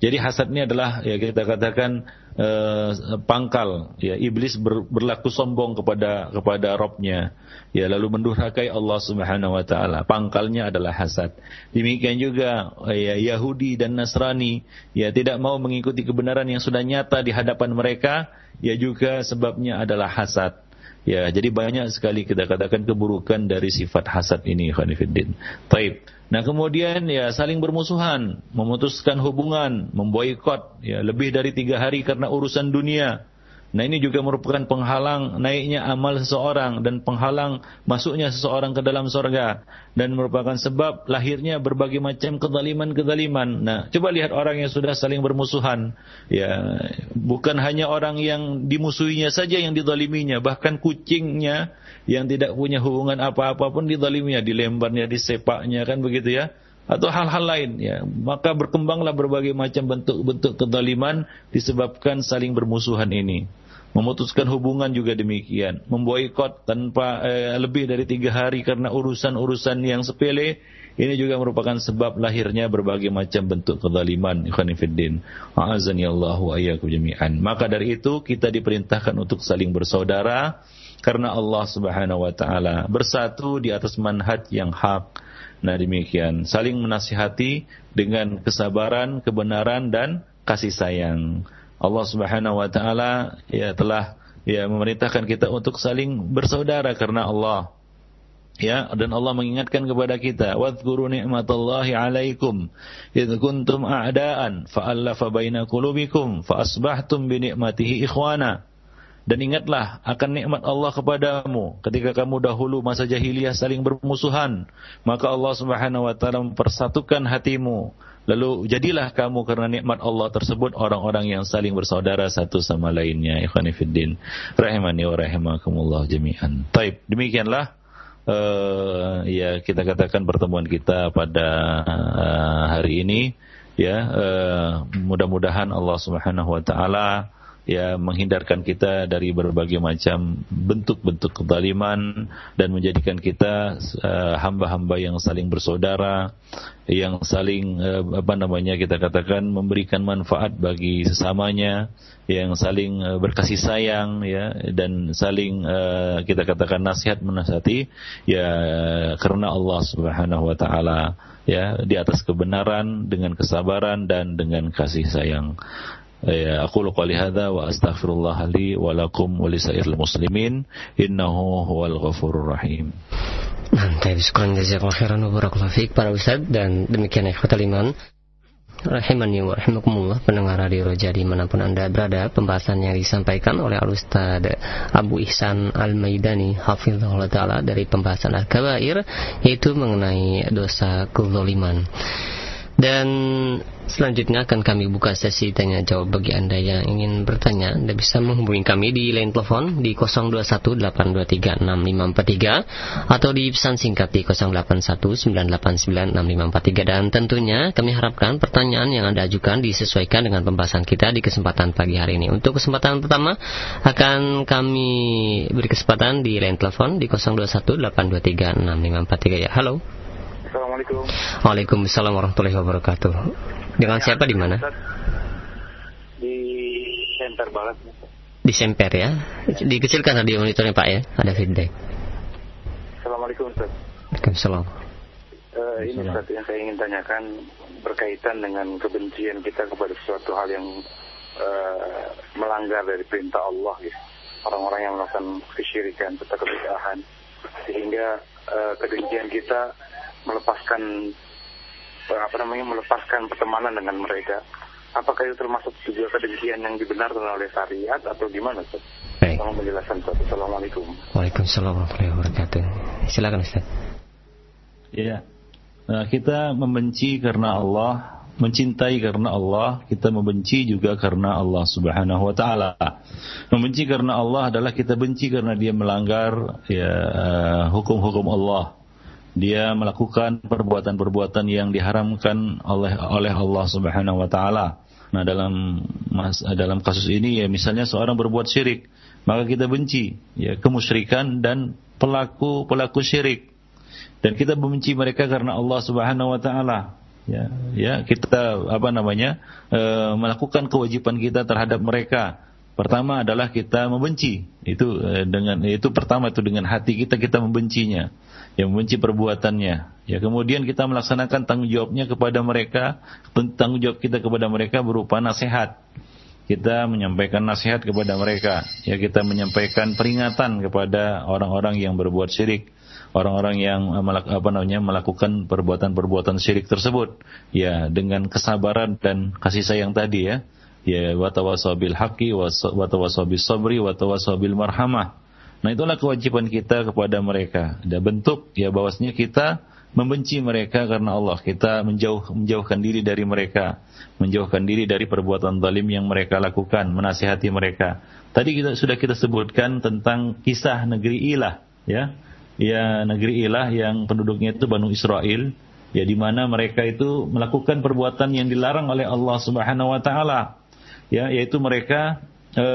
Jadi hasad ini adalah ya kita katakan eh, pangkal. Ya iblis ber, berlaku sombong kepada kepada Robnya. Ya lalu mendurhakai Allah Subhanahu wa taala. Pangkalnya adalah hasad. Demikian juga ya Yahudi dan Nasrani ya tidak mau mengikuti kebenaran yang sudah nyata di hadapan mereka. Ya juga sebabnya adalah hasad Ya, jadi banyak sekali kita katakan keburukan dari sifat hasad ini, Khanifuddin. Taib. Nah, kemudian ya saling bermusuhan, memutuskan hubungan, memboikot ya lebih dari tiga hari karena urusan dunia. Nah ini juga merupakan penghalang naiknya amal seseorang dan penghalang masuknya seseorang ke dalam sorga dan merupakan sebab lahirnya berbagai macam kezaliman-kezaliman. Nah, coba lihat orang yang sudah saling bermusuhan. Ya, bukan hanya orang yang dimusuhinya saja yang dizaliminya, bahkan kucingnya yang tidak punya hubungan apa-apa pun dizaliminya, dilemparnya, disepaknya kan begitu ya atau hal-hal lain ya maka berkembanglah berbagai macam bentuk-bentuk kezaliman disebabkan saling bermusuhan ini memutuskan hubungan juga demikian. Memboikot tanpa eh, lebih dari tiga hari karena urusan-urusan yang sepele ini juga merupakan sebab lahirnya berbagai macam bentuk kezaliman. Ikhwanifiddin a'azani ayyakum jami'an. Maka dari itu kita diperintahkan untuk saling bersaudara karena Allah Subhanahu wa taala bersatu di atas manhaj yang hak. Nah demikian, saling menasihati dengan kesabaran, kebenaran dan kasih sayang. Allah Subhanahu wa taala ya telah ya memerintahkan kita untuk saling bersaudara karena Allah. Ya dan Allah mengingatkan kepada kita wadhkuru ni'matallahi 'alaikum id kuntum a'daan fa'alafa baina qulubikum fa asbahtum bi ni'matihi ikhwana. Dan ingatlah akan nikmat Allah kepadamu ketika kamu dahulu masa jahiliyah saling bermusuhan, maka Allah Subhanahu wa taala mempersatukan hatimu. Lalu jadilah kamu karena nikmat Allah tersebut orang-orang yang saling bersaudara satu sama lainnya. Ikhwani fiddin, rahimani wa rahimakumullah jami'an. Taib, demikianlah uh, ya kita katakan pertemuan kita pada uh, hari ini ya uh, mudah-mudahan Allah Subhanahu wa taala ya menghindarkan kita dari berbagai macam bentuk-bentuk kezaliman dan menjadikan kita uh, hamba-hamba yang saling bersaudara, yang saling uh, apa namanya kita katakan memberikan manfaat bagi sesamanya, yang saling uh, berkasih sayang ya dan saling uh, kita katakan nasihat menasihati ya karena Allah Subhanahu wa taala ya di atas kebenaran dengan kesabaran dan dengan kasih sayang. Ya, hadza wa astaghfirullah li wa lakum wa lisairil muslimin innahu huwal ghafurur rahim. Mantap, syukran jazakallahu khairan wa para ustaz dan demikian ikhwatul iman. Rahimani wa rahimakumullah pendengar radio Roja di mana pun anda berada pembahasan yang disampaikan oleh Al-Ustaz Abu Ihsan Al-Maidani Hafizullah Ta'ala dari pembahasan Al-Kabair yaitu mengenai dosa kezaliman. Dan selanjutnya akan kami buka sesi tanya jawab bagi Anda yang ingin bertanya. Anda bisa menghubungi kami di line telepon di 0218236543 atau di pesan singkat di 0819896543 dan tentunya kami harapkan pertanyaan yang Anda ajukan disesuaikan dengan pembahasan kita di kesempatan pagi hari ini. Untuk kesempatan pertama akan kami beri kesempatan di line telepon di 0218236543 ya. Halo. Assalamualaikum. Waalaikumsalam warahmatullahi wabarakatuh. Dengan ya, siapa di mana? Di Semper Barat. Di Semper ya. Dikecilkan radio monitornya Pak ya. Ada feedback. Assalamualaikum Ustaz. Waalaikumsalam. Uh, ini Ustaz yang saya ingin tanyakan berkaitan dengan kebencian kita kepada sesuatu hal yang uh, melanggar dari perintah Allah ya. Orang-orang yang melakukan kesyirikan serta kebidahan sehingga uh, kebencian kita melepaskan apa namanya melepaskan pertemanan dengan mereka. Apakah itu termasuk juga kedengkian yang dibenarkan oleh syariat atau gimana, Ustaz? Baik. Tolong menjelaskan, Ustaz. Assalamualaikum. Waalaikumsalam warahmatullahi wabarakatuh. Silakan, Ustaz. Iya. Nah, kita membenci karena Allah, mencintai karena Allah, kita membenci juga karena Allah Subhanahu wa taala. Membenci karena Allah adalah kita benci karena dia melanggar ya hukum-hukum Allah dia melakukan perbuatan-perbuatan yang diharamkan oleh oleh Allah Subhanahu wa taala. Nah, dalam dalam kasus ini ya misalnya seorang berbuat syirik, maka kita benci ya kemusyrikan dan pelaku-pelaku syirik. Dan kita membenci mereka karena Allah Subhanahu wa taala. Ya, ya kita apa namanya? E, melakukan kewajiban kita terhadap mereka. Pertama adalah kita membenci. Itu e, dengan itu pertama itu dengan hati kita kita membencinya yang membenci perbuatannya. Ya, kemudian kita melaksanakan tanggung jawabnya kepada mereka, tanggung jawab kita kepada mereka berupa nasihat. Kita menyampaikan nasihat kepada mereka, ya kita menyampaikan peringatan kepada orang-orang yang berbuat syirik, orang-orang yang apa namanya melakukan perbuatan-perbuatan syirik tersebut, ya dengan kesabaran dan kasih sayang tadi ya, ya watawasabil haqi watawasabil sabri watawasabil marhamah Nah itulah kewajiban kita kepada mereka. Ada bentuk ya bahwasanya kita membenci mereka karena Allah. Kita menjauh menjauhkan diri dari mereka, menjauhkan diri dari perbuatan zalim yang mereka lakukan, menasihati mereka. Tadi kita sudah kita sebutkan tentang kisah negeri Ilah, ya. Ya negeri Ilah yang penduduknya itu Banu Israel ya di mana mereka itu melakukan perbuatan yang dilarang oleh Allah Subhanahu wa taala ya yaitu mereka e,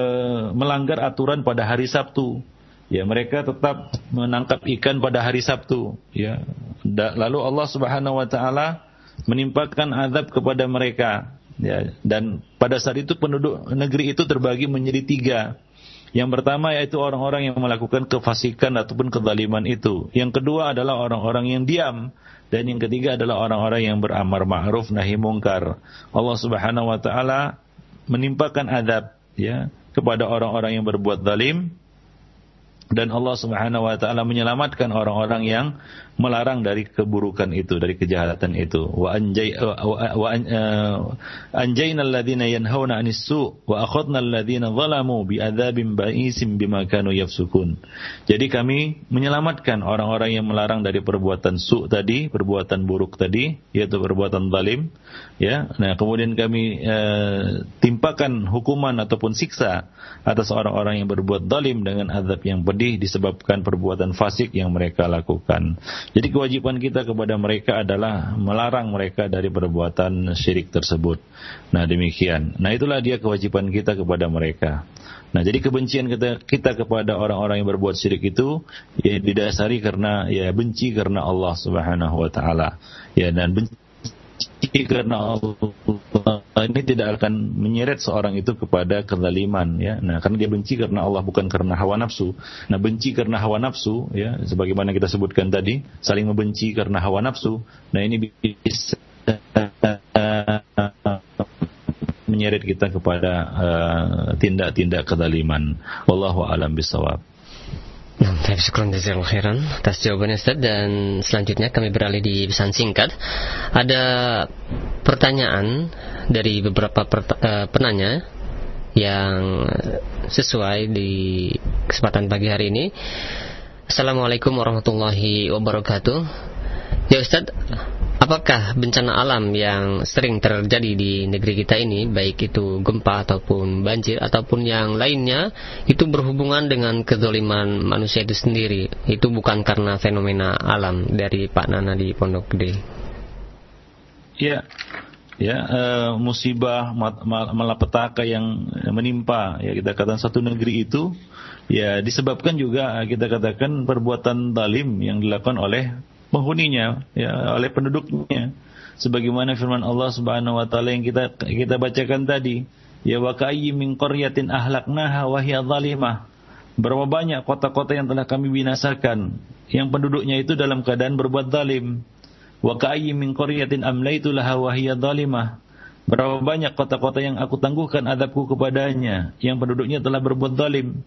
melanggar aturan pada hari Sabtu ya mereka tetap menangkap ikan pada hari Sabtu. Ya. Lalu Allah Subhanahu wa taala menimpakan azab kepada mereka. Ya dan pada saat itu penduduk negeri itu terbagi menjadi tiga. Yang pertama yaitu orang-orang yang melakukan kefasikan ataupun kezaliman itu. Yang kedua adalah orang-orang yang diam. Dan yang ketiga adalah orang-orang yang beramar ma'ruf nahi mungkar. Allah Subhanahu wa taala menimpakan adab ya kepada orang-orang yang berbuat zalim dan Allah Subhanahu wa taala menyelamatkan orang-orang yang melarang dari keburukan itu, dari kejahatan itu. Wa anjay wa eh, anjayna yanhauna 'anis su' wa akhadna alladziina zalamu bi'adzabin ba'isin bima kanu yafsukun. Jadi kami menyelamatkan orang-orang yang melarang dari perbuatan su' tadi, perbuatan buruk tadi, yaitu perbuatan zalim, ya. Nah, kemudian kami uh, timpakan hukuman ataupun siksa atas orang-orang yang berbuat zalim dengan azab yang pedih disebabkan perbuatan fasik yang mereka lakukan. Jadi kewajiban kita kepada mereka adalah melarang mereka dari perbuatan syirik tersebut. Nah demikian. Nah itulah dia kewajiban kita kepada mereka. Nah jadi kebencian kita, kita kepada orang-orang yang berbuat syirik itu ya didasari karena ya benci karena Allah Subhanahu Wa Taala. Ya dan benci karena Allah ini tidak akan menyeret seorang itu kepada kezaliman ya. Nah, karena dia benci karena Allah bukan karena hawa nafsu. Nah, benci karena hawa nafsu ya, sebagaimana kita sebutkan tadi, saling membenci karena hawa nafsu. Nah, ini bisa menyeret kita kepada uh, tindak-tindak uh, kezaliman. Wallahu alam bisawab. Nah, terima kasih khairan atas jawabannya Ustaz dan selanjutnya kami beralih di pesan singkat. Ada pertanyaan dari beberapa uh, penanya yang sesuai di kesempatan pagi hari ini. Assalamualaikum warahmatullahi wabarakatuh. Ya Ustaz, Apakah bencana alam yang sering terjadi di negeri kita ini, baik itu gempa ataupun banjir ataupun yang lainnya, itu berhubungan dengan kezoliman manusia itu sendiri? Itu bukan karena fenomena alam dari Pak Nana di Pondok Gede. Ya, ya e, musibah malapetaka yang menimpa ya kita katakan satu negeri itu ya disebabkan juga kita katakan perbuatan talim yang dilakukan oleh penghuninya ya oleh penduduknya. Sebagaimana firman Allah Subhanahu wa taala yang kita kita bacakan tadi. Ya wa min qaryatin ahlaknaha wa hiya zalimah. Berapa banyak kota-kota yang telah kami binasakan yang penduduknya itu dalam keadaan berbuat zalim. Wa min qaryatin amlaitu laha wa hiya zalimah. Berapa banyak kota-kota yang aku tangguhkan adabku kepadanya yang penduduknya telah berbuat zalim.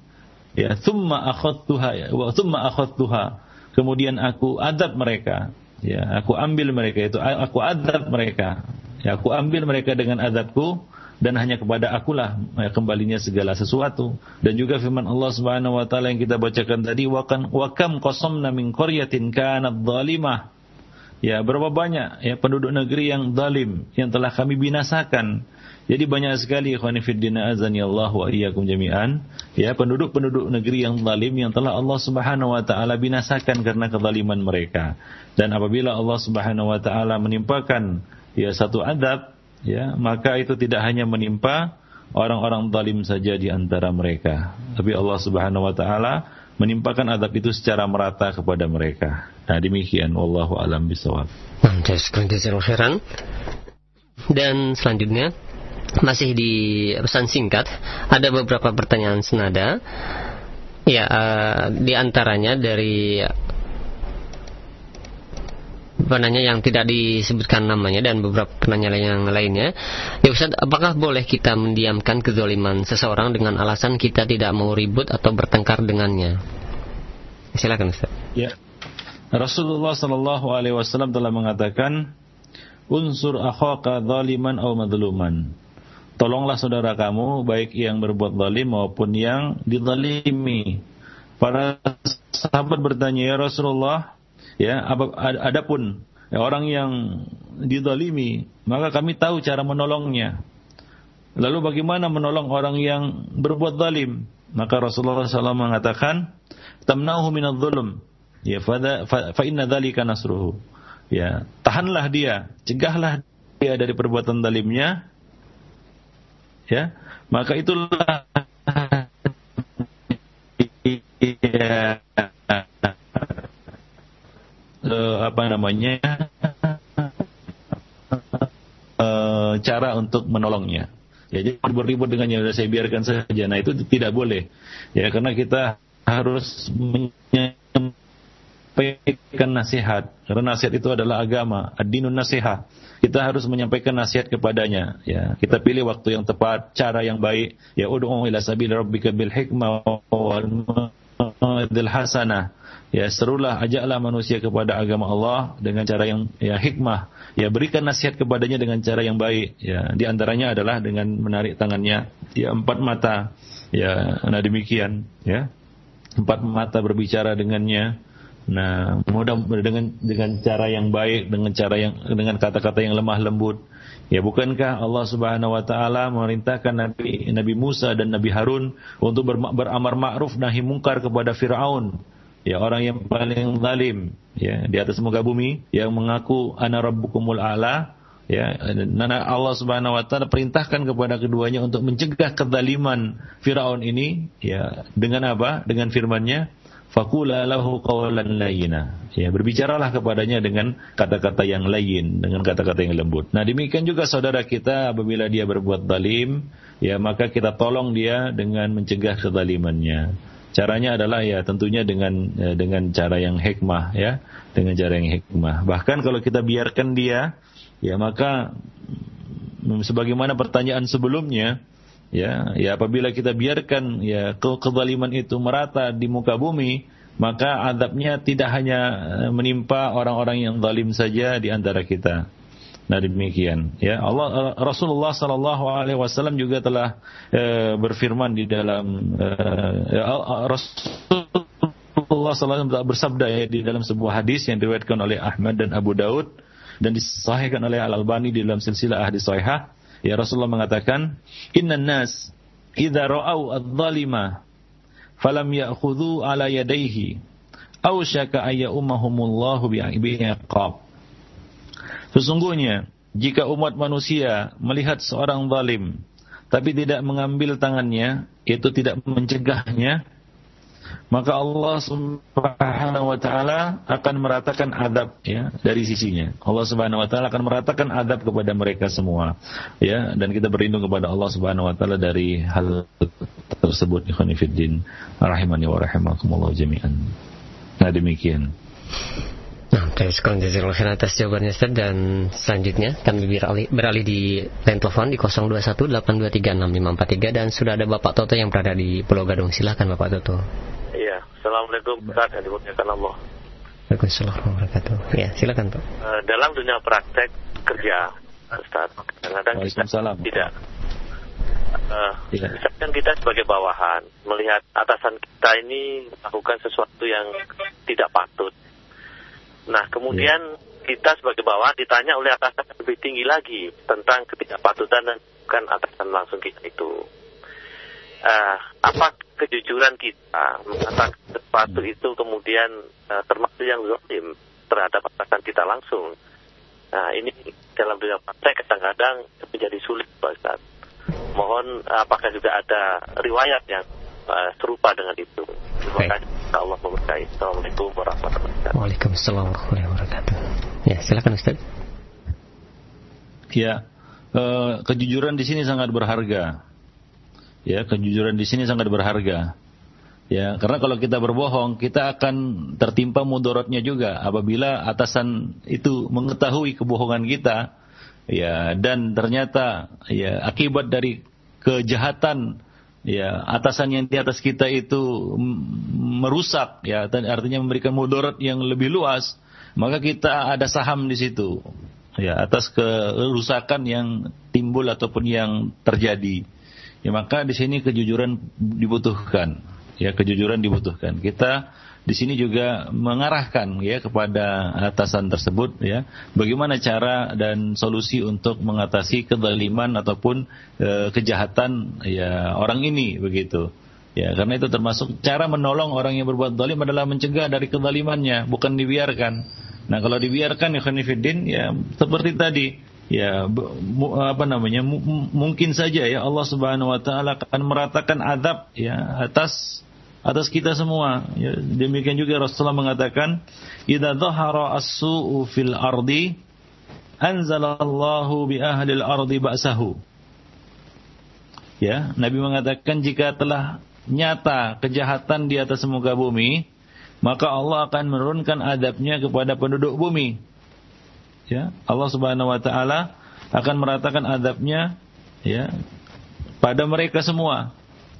Ya thumma akhadtuha wa thumma akhadtuha kemudian aku adab mereka. Ya aku ambil mereka itu. Aku adab mereka. Ya aku ambil mereka dengan adabku dan hanya kepada akulah ya, kembalinya segala sesuatu. Dan juga firman Allah Subhanahu wa taala yang kita bacakan tadi wa kan qasamna min qaryatin kanat zalimah ya berapa banyak ya penduduk negeri yang zalim yang telah kami binasakan jadi banyak sekali ikhwani fiddina azani Allah wa iyyakum jami'an ya penduduk-penduduk negeri yang zalim yang telah Allah Subhanahu wa taala binasakan karena kezaliman mereka. Dan apabila Allah Subhanahu wa taala menimpakan ya satu adab ya maka itu tidak hanya menimpa orang-orang zalim saja di antara mereka. Tapi Allah Subhanahu wa taala menimpakan adab itu secara merata kepada mereka. Nah demikian wallahu alam bisawab. Dan selanjutnya masih di pesan singkat ada beberapa pertanyaan senada ya uh, di antaranya dari penanya yang tidak disebutkan namanya dan beberapa penanya yang lainnya. Ya Ustaz, apakah boleh kita mendiamkan kezoliman seseorang dengan alasan kita tidak mau ribut atau bertengkar dengannya? Silakan Ustaz. Ya. Rasulullah Shallallahu alaihi wasallam telah mengatakan unsur akhaka zaliman atau madluman tolonglah saudara kamu baik yang berbuat zalim maupun yang dizalimi. Para sahabat bertanya ya Rasulullah, ya adapun ya, orang yang dizalimi, maka kami tahu cara menolongnya. Lalu bagaimana menolong orang yang berbuat zalim? Maka Rasulullah SAW mengatakan, "Tamnahu minadh-dhulm." Ya, fa, fa inna dzalika nasruhu. ya tahanlah dia, cegahlah dia dari perbuatan zalimnya, ya maka itulah uh, apa namanya uh, cara untuk menolongnya. Ya, jadi ribut-ribut dengannya saya biarkan saja. Nah itu tidak boleh, ya karena kita harus menyampaikan nasihat. Karena nasihat itu adalah agama, ad-dinun nasihat. Kita harus menyampaikan nasihat kepadanya. Ya, kita pilih waktu yang tepat, cara yang baik. Ya, ud'u ila sabil rabbika bil hikmah wal hasanah. Ya serulah ajaklah manusia kepada agama Allah dengan cara yang ya hikmah. Ya berikan nasihat kepadanya dengan cara yang baik. Ya di antaranya adalah dengan menarik tangannya. Ya empat mata. Ya nah demikian. Ya empat mata berbicara dengannya nah mudah dengan dengan cara yang baik dengan cara yang dengan kata-kata yang lemah lembut. Ya bukankah Allah Subhanahu wa taala memerintahkan Nabi Nabi Musa dan Nabi Harun untuk beramar ma'ruf nahi mungkar kepada Firaun? Ya orang yang paling zalim ya di atas muka bumi yang mengaku ana rabbukumul a'la. Ya nana Allah Subhanahu wa taala perintahkan kepada keduanya untuk mencegah kezaliman Firaun ini. Ya dengan apa? Dengan firman-Nya Fakula lahu qawlan layina. Ya, berbicaralah kepadanya dengan kata-kata yang lain, dengan kata-kata yang lembut. Nah, demikian juga saudara kita apabila dia berbuat zalim, ya maka kita tolong dia dengan mencegah kezalimannya. Caranya adalah ya tentunya dengan ya, dengan cara yang hikmah ya, dengan cara yang hikmah. Bahkan kalau kita biarkan dia, ya maka mm, sebagaimana pertanyaan sebelumnya, ya ya apabila kita biarkan ya ke kezaliman itu merata di muka bumi maka adabnya tidak hanya eh, menimpa orang-orang yang zalim saja di antara kita. Nah demikian. Ya Allah eh, Rasulullah Sallallahu Alaihi Wasallam juga telah e, berfirman di dalam e, Rasulullah SAW bersabda ya di dalam sebuah hadis yang diriwayatkan oleh Ahmad dan Abu Daud dan disahihkan oleh Al Albani di dalam silsilah hadis sahihah Ya Rasulullah mengatakan, "Inna nas idza ra'au adh-dhalima falam ya'khudhu ala yadayhi aw syaka ayyumahumullahu bi'iqab." Sesungguhnya jika umat manusia melihat seorang zalim tapi tidak mengambil tangannya, itu tidak mencegahnya, maka Allah Subhanahu wa taala akan meratakan adab ya dari sisinya. Allah Subhanahu wa taala akan meratakan adab kepada mereka semua. Ya, dan kita berlindung kepada Allah Subhanahu wa taala dari hal tersebut ikhwan fillah rahimani wa rahimakumullah jami'an. Nah, demikian. Nah, terima kasih jazakallahu khairan atas jawabannya Ustaz dan selanjutnya kami beralih, beralih di line telepon di 0218236543 dan sudah ada Bapak Toto yang berada di Pulau Gadung. Silahkan Bapak Toto. Iya, Assalamualaikum Ustaz yang dimuliakan Allah. Waalaikumsalam warahmatullahi wabarakatuh. Ya, silakan Pak. Uh, dalam dunia praktek kerja Ustaz, kadang-kadang kita tidak Uh, ya. misalkan kita sebagai bawahan melihat atasan kita ini melakukan sesuatu yang tidak patut Nah, kemudian yeah. kita sebagai bawahan ditanya oleh atasan lebih tinggi lagi tentang ketidakpatutan dan bukan atasan langsung kita itu. Uh, apa kejujuran kita mengatakan sesuatu itu kemudian uh, termasuk yang zalim terhadap atasan kita langsung. Nah, ini dalam dunia praktek kadang-kadang menjadi sulit, Pak Ustaz. Mohon apakah juga ada riwayat yang uh, serupa dengan itu. Terima kasih. Allah memberkahi. Assalamualaikum warahmatullahi wabarakatuh. Waalaikumsalam warahmatullahi wabarakatuh. Ya, silakan Ustaz. Ya, uh, kejujuran di sini sangat berharga. Ya, kejujuran di sini sangat berharga. Ya, karena kalau kita berbohong, kita akan tertimpa mudorotnya juga apabila atasan itu mengetahui kebohongan kita, ya, dan ternyata ya akibat dari kejahatan ya atasan yang di atas kita itu merusak ya artinya memberikan mudarat yang lebih luas maka kita ada saham di situ ya atas kerusakan yang timbul ataupun yang terjadi. Ya maka di sini kejujuran dibutuhkan ya kejujuran dibutuhkan. Kita di sini juga mengarahkan ya kepada atasan tersebut ya. Bagaimana cara dan solusi untuk mengatasi kezaliman ataupun e, kejahatan ya orang ini begitu. Ya karena itu termasuk cara menolong orang yang berbuat zalim adalah mencegah dari kezalimannya bukan dibiarkan. Nah, kalau dibiarkan ya khonifuddin ya seperti tadi ya apa namanya mungkin saja ya Allah Subhanahu wa taala akan meratakan adab ya atas atas kita semua. Ya, demikian juga Rasulullah mengatakan idza dhahara as-su'u fil ardi anzalallahu bi ahli al-ardi ba'sahu. Ya Nabi mengatakan jika telah nyata kejahatan di atas muka bumi maka Allah akan menurunkan adabnya kepada penduduk bumi. Ya Allah Subhanahu wa taala akan meratakan adabnya ya pada mereka semua.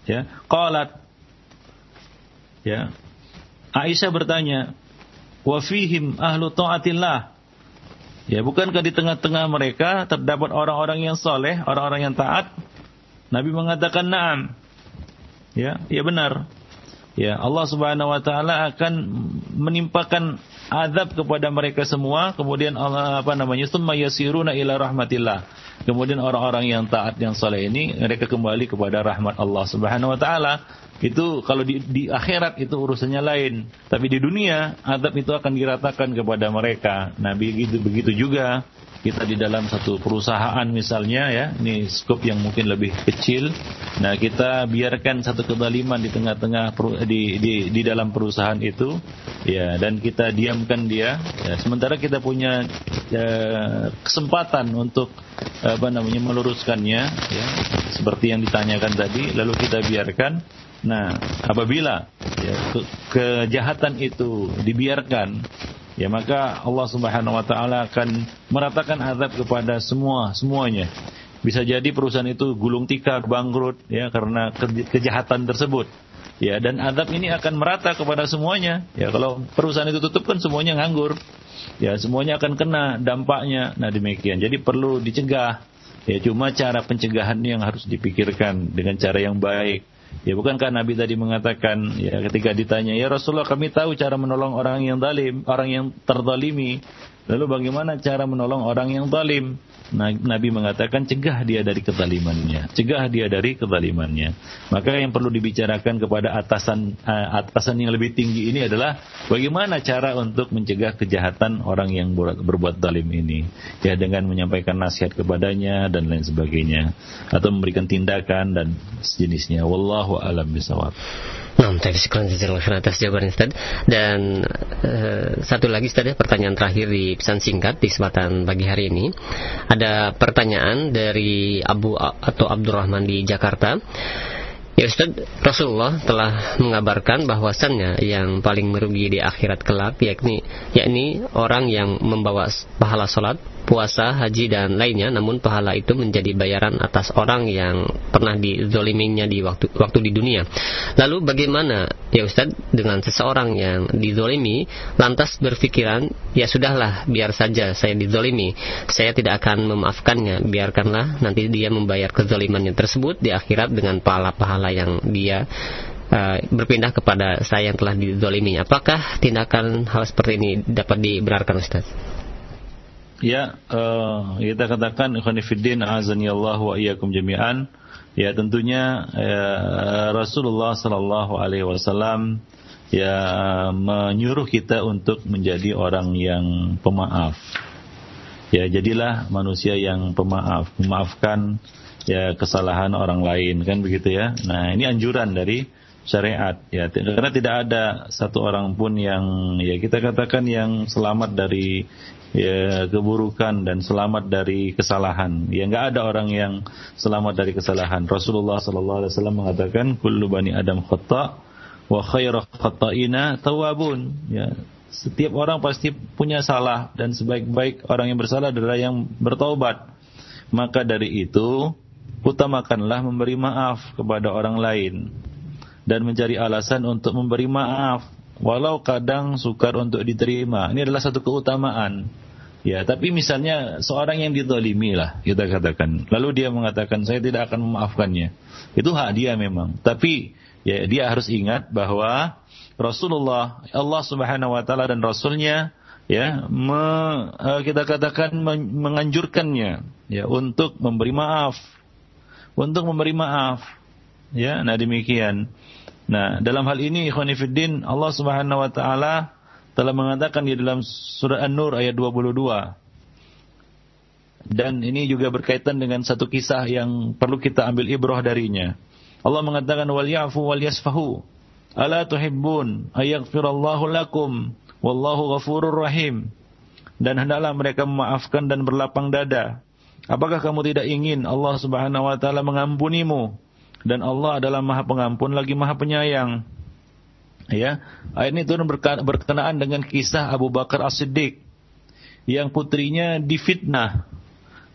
Ya qalat ya. Aisyah bertanya wa fihim ahlu taatillah? Ya bukankah di tengah-tengah mereka terdapat orang-orang yang soleh orang-orang yang taat? Nabi mengatakan na'am. Ya ya benar. Ya Allah Subhanahu wa taala akan menimpakan azab kepada mereka semua. Kemudian Allah apa namanya summa yasiruna ila rahmatillah kemudian orang-orang yang taat yang saleh ini mereka kembali kepada rahmat Allah Subhanahu wa taala. Itu kalau di, di akhirat itu urusannya lain. Tapi di dunia azab itu akan diratakan kepada mereka. Nabi begitu begitu juga kita di dalam satu perusahaan misalnya ya. Ini skop yang mungkin lebih kecil. Nah kita biarkan satu kezaliman di tengah-tengah di, di di dalam perusahaan itu. Ya dan kita diamkan dia. Ya, sementara kita punya ya, kesempatan untuk apa namanya meluruskannya ya seperti yang ditanyakan tadi lalu kita biarkan. Nah apabila ya, ke, kejahatan itu dibiarkan ya maka Allah Subhanahu wa taala akan meratakan azab kepada semua semuanya. Bisa jadi perusahaan itu gulung tikar, bangkrut ya karena kejahatan tersebut. Ya, dan azab ini akan merata kepada semuanya. Ya, kalau perusahaan itu tutup kan semuanya nganggur. Ya, semuanya akan kena dampaknya. Nah, demikian. Jadi perlu dicegah. Ya, cuma cara pencegahan yang harus dipikirkan dengan cara yang baik Ya bukankah Nabi tadi mengatakan ya ketika ditanya ya Rasulullah kami tahu cara menolong orang yang zalim, orang yang terzalimi. Lalu bagaimana cara menolong orang yang zalim? Nah, Nabi mengatakan cegah dia dari kezalimannya, cegah dia dari kezalimannya. Maka yang perlu dibicarakan kepada atasan uh, atasan yang lebih tinggi ini adalah bagaimana cara untuk mencegah kejahatan orang yang berbuat zalim ini. Ya dengan menyampaikan nasihat kepadanya dan lain sebagainya atau memberikan tindakan dan sejenisnya. Wallahu alam bisawab. Nah, terima kasih atas jawaban Ustaz. Dan uh, satu lagi Ustaz ya, pertanyaan terakhir di pesan singkat di kesempatan pagi hari ini. Ada pertanyaan dari Abu atau Abdurrahman di Jakarta. Ya Ustaz, Rasulullah telah mengabarkan bahwasannya yang paling merugi di akhirat kelak yakni yakni orang yang membawa pahala salat puasa, haji dan lainnya namun pahala itu menjadi bayaran atas orang yang pernah dizoliminya di waktu waktu di dunia. Lalu bagaimana ya Ustaz dengan seseorang yang dizolimi lantas berpikiran ya sudahlah biar saja saya dizolimi saya tidak akan memaafkannya biarkanlah nanti dia membayar kezolimannya tersebut di akhirat dengan pahala-pahala yang dia Uh, berpindah kepada saya yang telah dizoliminya. Apakah tindakan hal seperti ini dapat dibenarkan Ustaz? Ya, uh, kita katakan ikhwanifiddin azani Allah wa iyyakum jami'an. Ya, tentunya ya, Rasulullah sallallahu alaihi wasallam ya menyuruh kita untuk menjadi orang yang pemaaf. Ya, jadilah manusia yang pemaaf, memaafkan ya kesalahan orang lain kan begitu ya. Nah, ini anjuran dari syariat ya karena tidak ada satu orang pun yang ya kita katakan yang selamat dari ya keburukan dan selamat dari kesalahan. Ya nggak ada orang yang selamat dari kesalahan. Rasulullah sallallahu alaihi wasallam mengatakan kullu bani adam khata wa khairu khata'ina tawabun. Ya, setiap orang pasti punya salah dan sebaik-baik orang yang bersalah adalah yang bertaubat. Maka dari itu utamakanlah memberi maaf kepada orang lain dan mencari alasan untuk memberi maaf walau kadang sukar untuk diterima. Ini adalah satu keutamaan. Ya, tapi misalnya seorang yang ditolimi lah kita katakan, lalu dia mengatakan saya tidak akan memaafkannya, itu hak dia memang. Tapi ya dia harus ingat bahwa Rasulullah, Allah Subhanahu Wa Taala dan Rasulnya ya me, eh, kita katakan menganjurkannya ya untuk memberi maaf, untuk memberi maaf. Ya, nah demikian. Nah, dalam hal ini ikhwanifiddin Allah Subhanahu wa taala telah mengatakan di dalam surah An-Nur ayat 22. Dan ini juga berkaitan dengan satu kisah yang perlu kita ambil ibrah darinya. Allah mengatakan wal ya'fu wal yasfahu. Ala tuhibbun ayaghfirallahu lakum wallahu ghafurur rahim. Dan hendaklah mereka memaafkan dan berlapang dada. Apakah kamu tidak ingin Allah Subhanahu wa taala mengampunimu? Dan Allah adalah Maha Pengampun lagi Maha Penyayang. Ya, ayat ini turun berkenaan dengan kisah Abu Bakar As-Siddiq yang putrinya difitnah.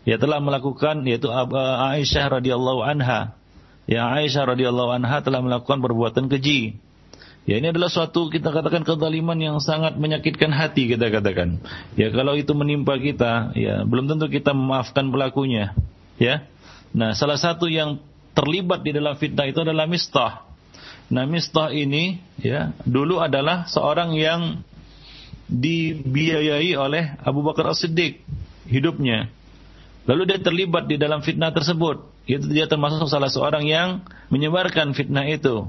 Ya telah melakukan yaitu Aisyah radhiyallahu anha. Ya Aisyah radhiyallahu anha telah melakukan perbuatan keji. Ya ini adalah suatu kita katakan kezaliman yang sangat menyakitkan hati kita katakan. Ya kalau itu menimpa kita, ya belum tentu kita memaafkan pelakunya. Ya. Nah, salah satu yang terlibat di dalam fitnah itu adalah Mistah. Nah Mistah ini ya dulu adalah seorang yang dibiayai oleh Abu Bakar As-Siddiq hidupnya. Lalu dia terlibat di dalam fitnah tersebut. Itu dia termasuk salah seorang yang menyebarkan fitnah itu.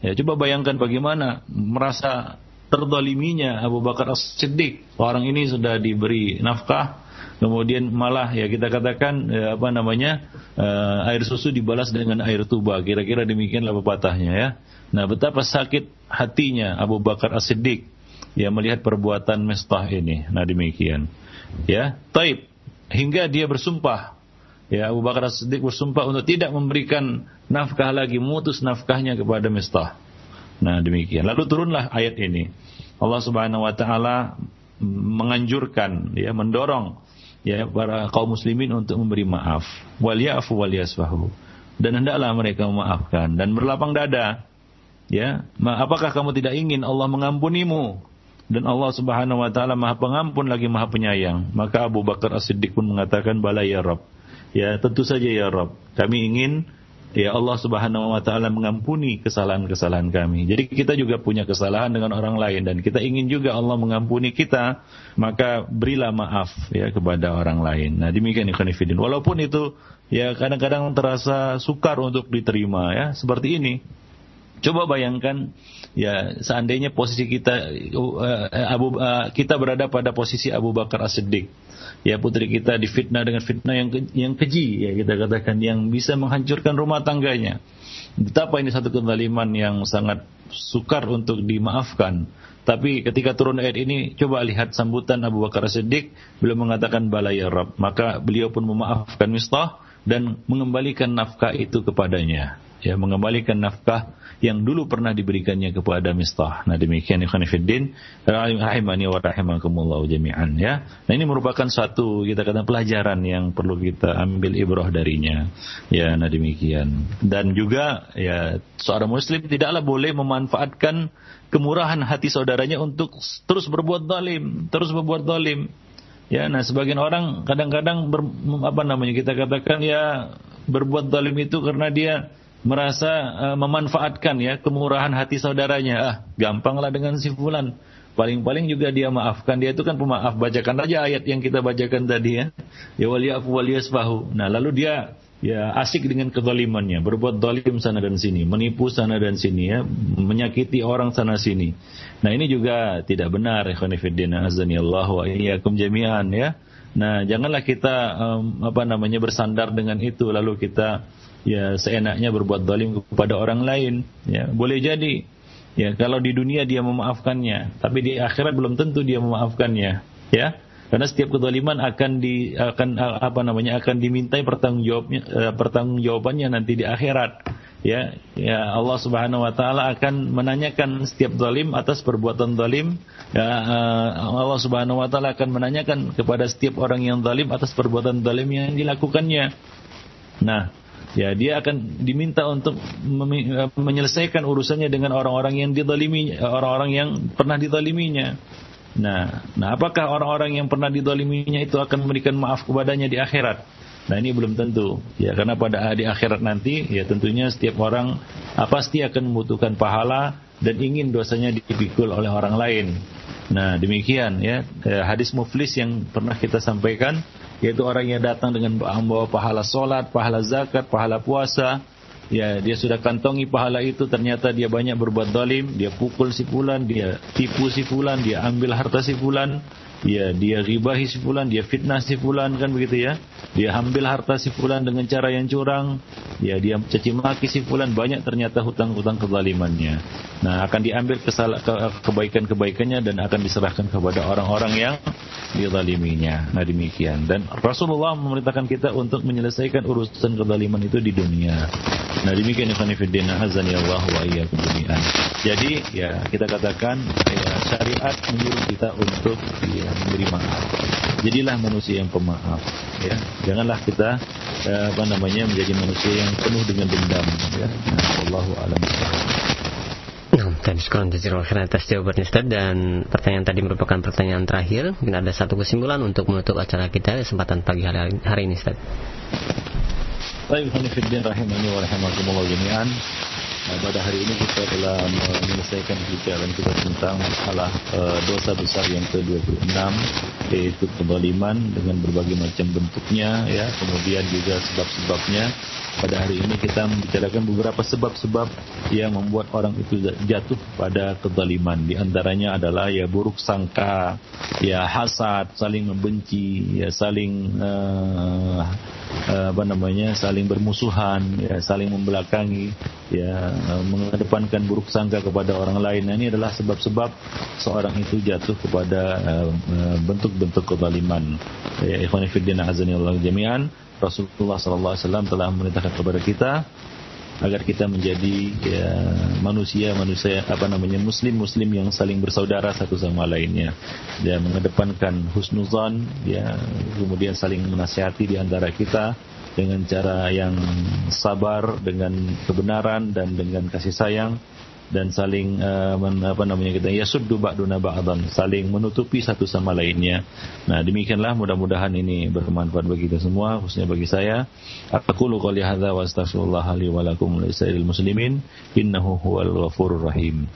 Ya, coba bayangkan bagaimana merasa terdoliminya Abu Bakar As-Siddiq. Orang ini sudah diberi nafkah, kemudian malah ya kita katakan ya, apa namanya uh, air susu dibalas dengan air tuba. Kira-kira demikianlah pepatahnya ya. Nah betapa sakit hatinya Abu Bakar As-Siddiq ya melihat perbuatan Mistah ini. Nah demikian ya. Taib. Hingga dia bersumpah ya Abu Bakar As-Siddiq bersumpah untuk tidak memberikan nafkah lagi mutus nafkahnya kepada Mistah nah demikian. Lalu turunlah ayat ini. Allah Subhanahu wa taala menganjurkan ya mendorong ya para kaum muslimin untuk memberi maaf. Wal ya'fu dan hendaklah mereka memaafkan dan berlapang dada ya. Apakah kamu tidak ingin Allah mengampunimu? Dan Allah Subhanahu wa taala Maha Pengampun lagi Maha Penyayang. Maka Abu Bakar As-Siddiq pun mengatakan bala ya Rabb. Ya tentu saja ya Rabb. Kami ingin ya Allah Subhanahu wa taala mengampuni kesalahan-kesalahan kami. Jadi kita juga punya kesalahan dengan orang lain dan kita ingin juga Allah mengampuni kita, maka berilah maaf ya kepada orang lain. Nah, demikian ikhwan. Walaupun itu ya kadang-kadang terasa sukar untuk diterima ya, seperti ini. Coba bayangkan ya seandainya posisi kita uh, Abu uh, kita berada pada posisi Abu Bakar As-Siddiq ya putri kita difitnah dengan fitnah yang yang keji ya kita katakan yang bisa menghancurkan rumah tangganya. Betapa ini satu kezaliman yang sangat sukar untuk dimaafkan. Tapi ketika turun ayat ini, coba lihat sambutan Abu Bakar Siddiq, beliau mengatakan bala ya Rabb. Maka beliau pun memaafkan Mistah dan mengembalikan nafkah itu kepadanya. Ya, mengembalikan nafkah yang dulu pernah diberikannya kepada Mistah. Nah demikian ikhwan fiddin rahimani wa rahimakumullah jami'an ya. Nah ini merupakan satu kita katakan pelajaran yang perlu kita ambil ibrah darinya. Ya, nah demikian. Dan juga ya seorang muslim tidaklah boleh memanfaatkan kemurahan hati saudaranya untuk terus berbuat zalim, terus berbuat zalim. Ya, nah sebagian orang kadang-kadang apa namanya kita katakan ya berbuat zalim itu karena dia merasa uh, memanfaatkan ya kemurahan hati saudaranya. Ah, gampanglah dengan si fulan. Paling-paling juga dia maafkan. Dia itu kan pemaaf. Bacakan aja ayat yang kita bacakan tadi ya. Ya waliyafu waliyasfahu. Nah, lalu dia ya asik dengan kezalimannya, berbuat zalim sana dan sini, menipu sana dan sini ya, menyakiti orang sana sini. Nah, ini juga tidak benar khonifidina azani Allah wa iyyakum jami'an ya. Nah, janganlah kita um, apa namanya bersandar dengan itu lalu kita ya seenaknya berbuat zalim kepada orang lain. Ya boleh jadi. Ya kalau di dunia dia memaafkannya tapi di akhirat belum tentu dia memaafkannya. Ya karena setiap kezaliman akan di akan apa namanya akan dimintai pertanggungjawabnya eh, pertanggungjawabannya nanti di akhirat. Ya ya Allah Subhanahu wa taala akan menanyakan setiap zalim atas perbuatan zalim. Ya eh, Allah Subhanahu wa taala akan menanyakan kepada setiap orang yang zalim atas perbuatan zalim yang dilakukannya. Nah ya dia akan diminta untuk menyelesaikan urusannya dengan orang-orang yang didolimi orang-orang yang pernah didoliminya. Nah nah apakah orang-orang yang pernah didoliminya itu akan memberikan maaf kepadanya di akhirat? Nah ini belum tentu. Ya karena pada di akhirat nanti ya tentunya setiap orang ah, pasti akan membutuhkan pahala dan ingin dosanya dipikul oleh orang lain. Nah demikian ya eh, hadis muflis yang pernah kita sampaikan yaitu orang yang datang dengan membawa pahala solat, pahala zakat, pahala puasa, ya dia sudah kantongi pahala itu ternyata dia banyak berbuat zalim, dia pukul si fulan, dia tipu si fulan, dia ambil harta si fulan, ya dia ribahi si fulan, dia fitnah si fulan kan begitu ya. Dia ambil harta si fulan dengan cara yang curang, ya dia caci maki si fulan banyak ternyata hutang-hutang kezalimannya. Nah, akan diambil kebaikan-kebaikannya dan akan diserahkan kepada orang-orang yang dizaliminya. Nah, demikian. Dan Rasulullah memerintahkan kita untuk menyelesaikan urusan kezaliman itu di dunia. Nah, demikian ikhwan fillah azani Allah wa iyyakum Jadi, ya kita katakan ya, syariat menyuruh kita untuk ya, memberi maaf. Jadilah manusia yang pemaaf. Ya, janganlah kita eh, apa namanya menjadi manusia yang penuh dengan dendam. Ya, nah, Allahu a'lam. Nah, tadi sekarang jazakallahu khairan atas jawabannya Ustaz dan pertanyaan tadi merupakan pertanyaan terakhir. Mungkin ada satu kesimpulan untuk menutup acara kita kesempatan pagi hari, hari ini Ustaz. Baik, rahimani wa rahimakumullah jami'an. Nah, pada hari ini kita telah menyelesaikan pembicaraan kita tentang masalah uh, dosa besar yang ke-26 yaitu kezaliman dengan berbagai macam bentuknya ya, kemudian juga sebab-sebabnya. Pada hari ini kita membicarakan beberapa sebab-sebab yang membuat orang itu jatuh pada kezaliman. Di antaranya adalah ya buruk sangka, ya hasad, saling membenci, ya saling uh, uh, apa namanya, saling bermusuhan, ya saling membelakangi, ya Eh, mengedepankan buruk sangka kepada orang lain. Nah, ini adalah sebab-sebab seorang itu jatuh kepada eh, eh, bentuk-bentuk kezaliman. Ya, ikhwan fillah azanillahu jami'an. Rasulullah sallallahu alaihi wasallam telah memerintahkan kepada kita agar kita menjadi ya, manusia manusia apa namanya muslim muslim yang saling bersaudara satu sama lainnya dan mengedepankan husnuzan ya kemudian saling menasihati di antara kita dengan cara yang sabar dengan kebenaran dan dengan kasih sayang dan saling uh, apa namanya kita yasuddu ba'duna ba'dan saling menutupi satu sama lainnya. Nah, demikianlah mudah-mudahan ini bermanfaat bagi kita semua khususnya bagi saya. Aku qouli hadza wa astaghfirullah li wa lakum muslimin innahu huwal ghafurur rahim.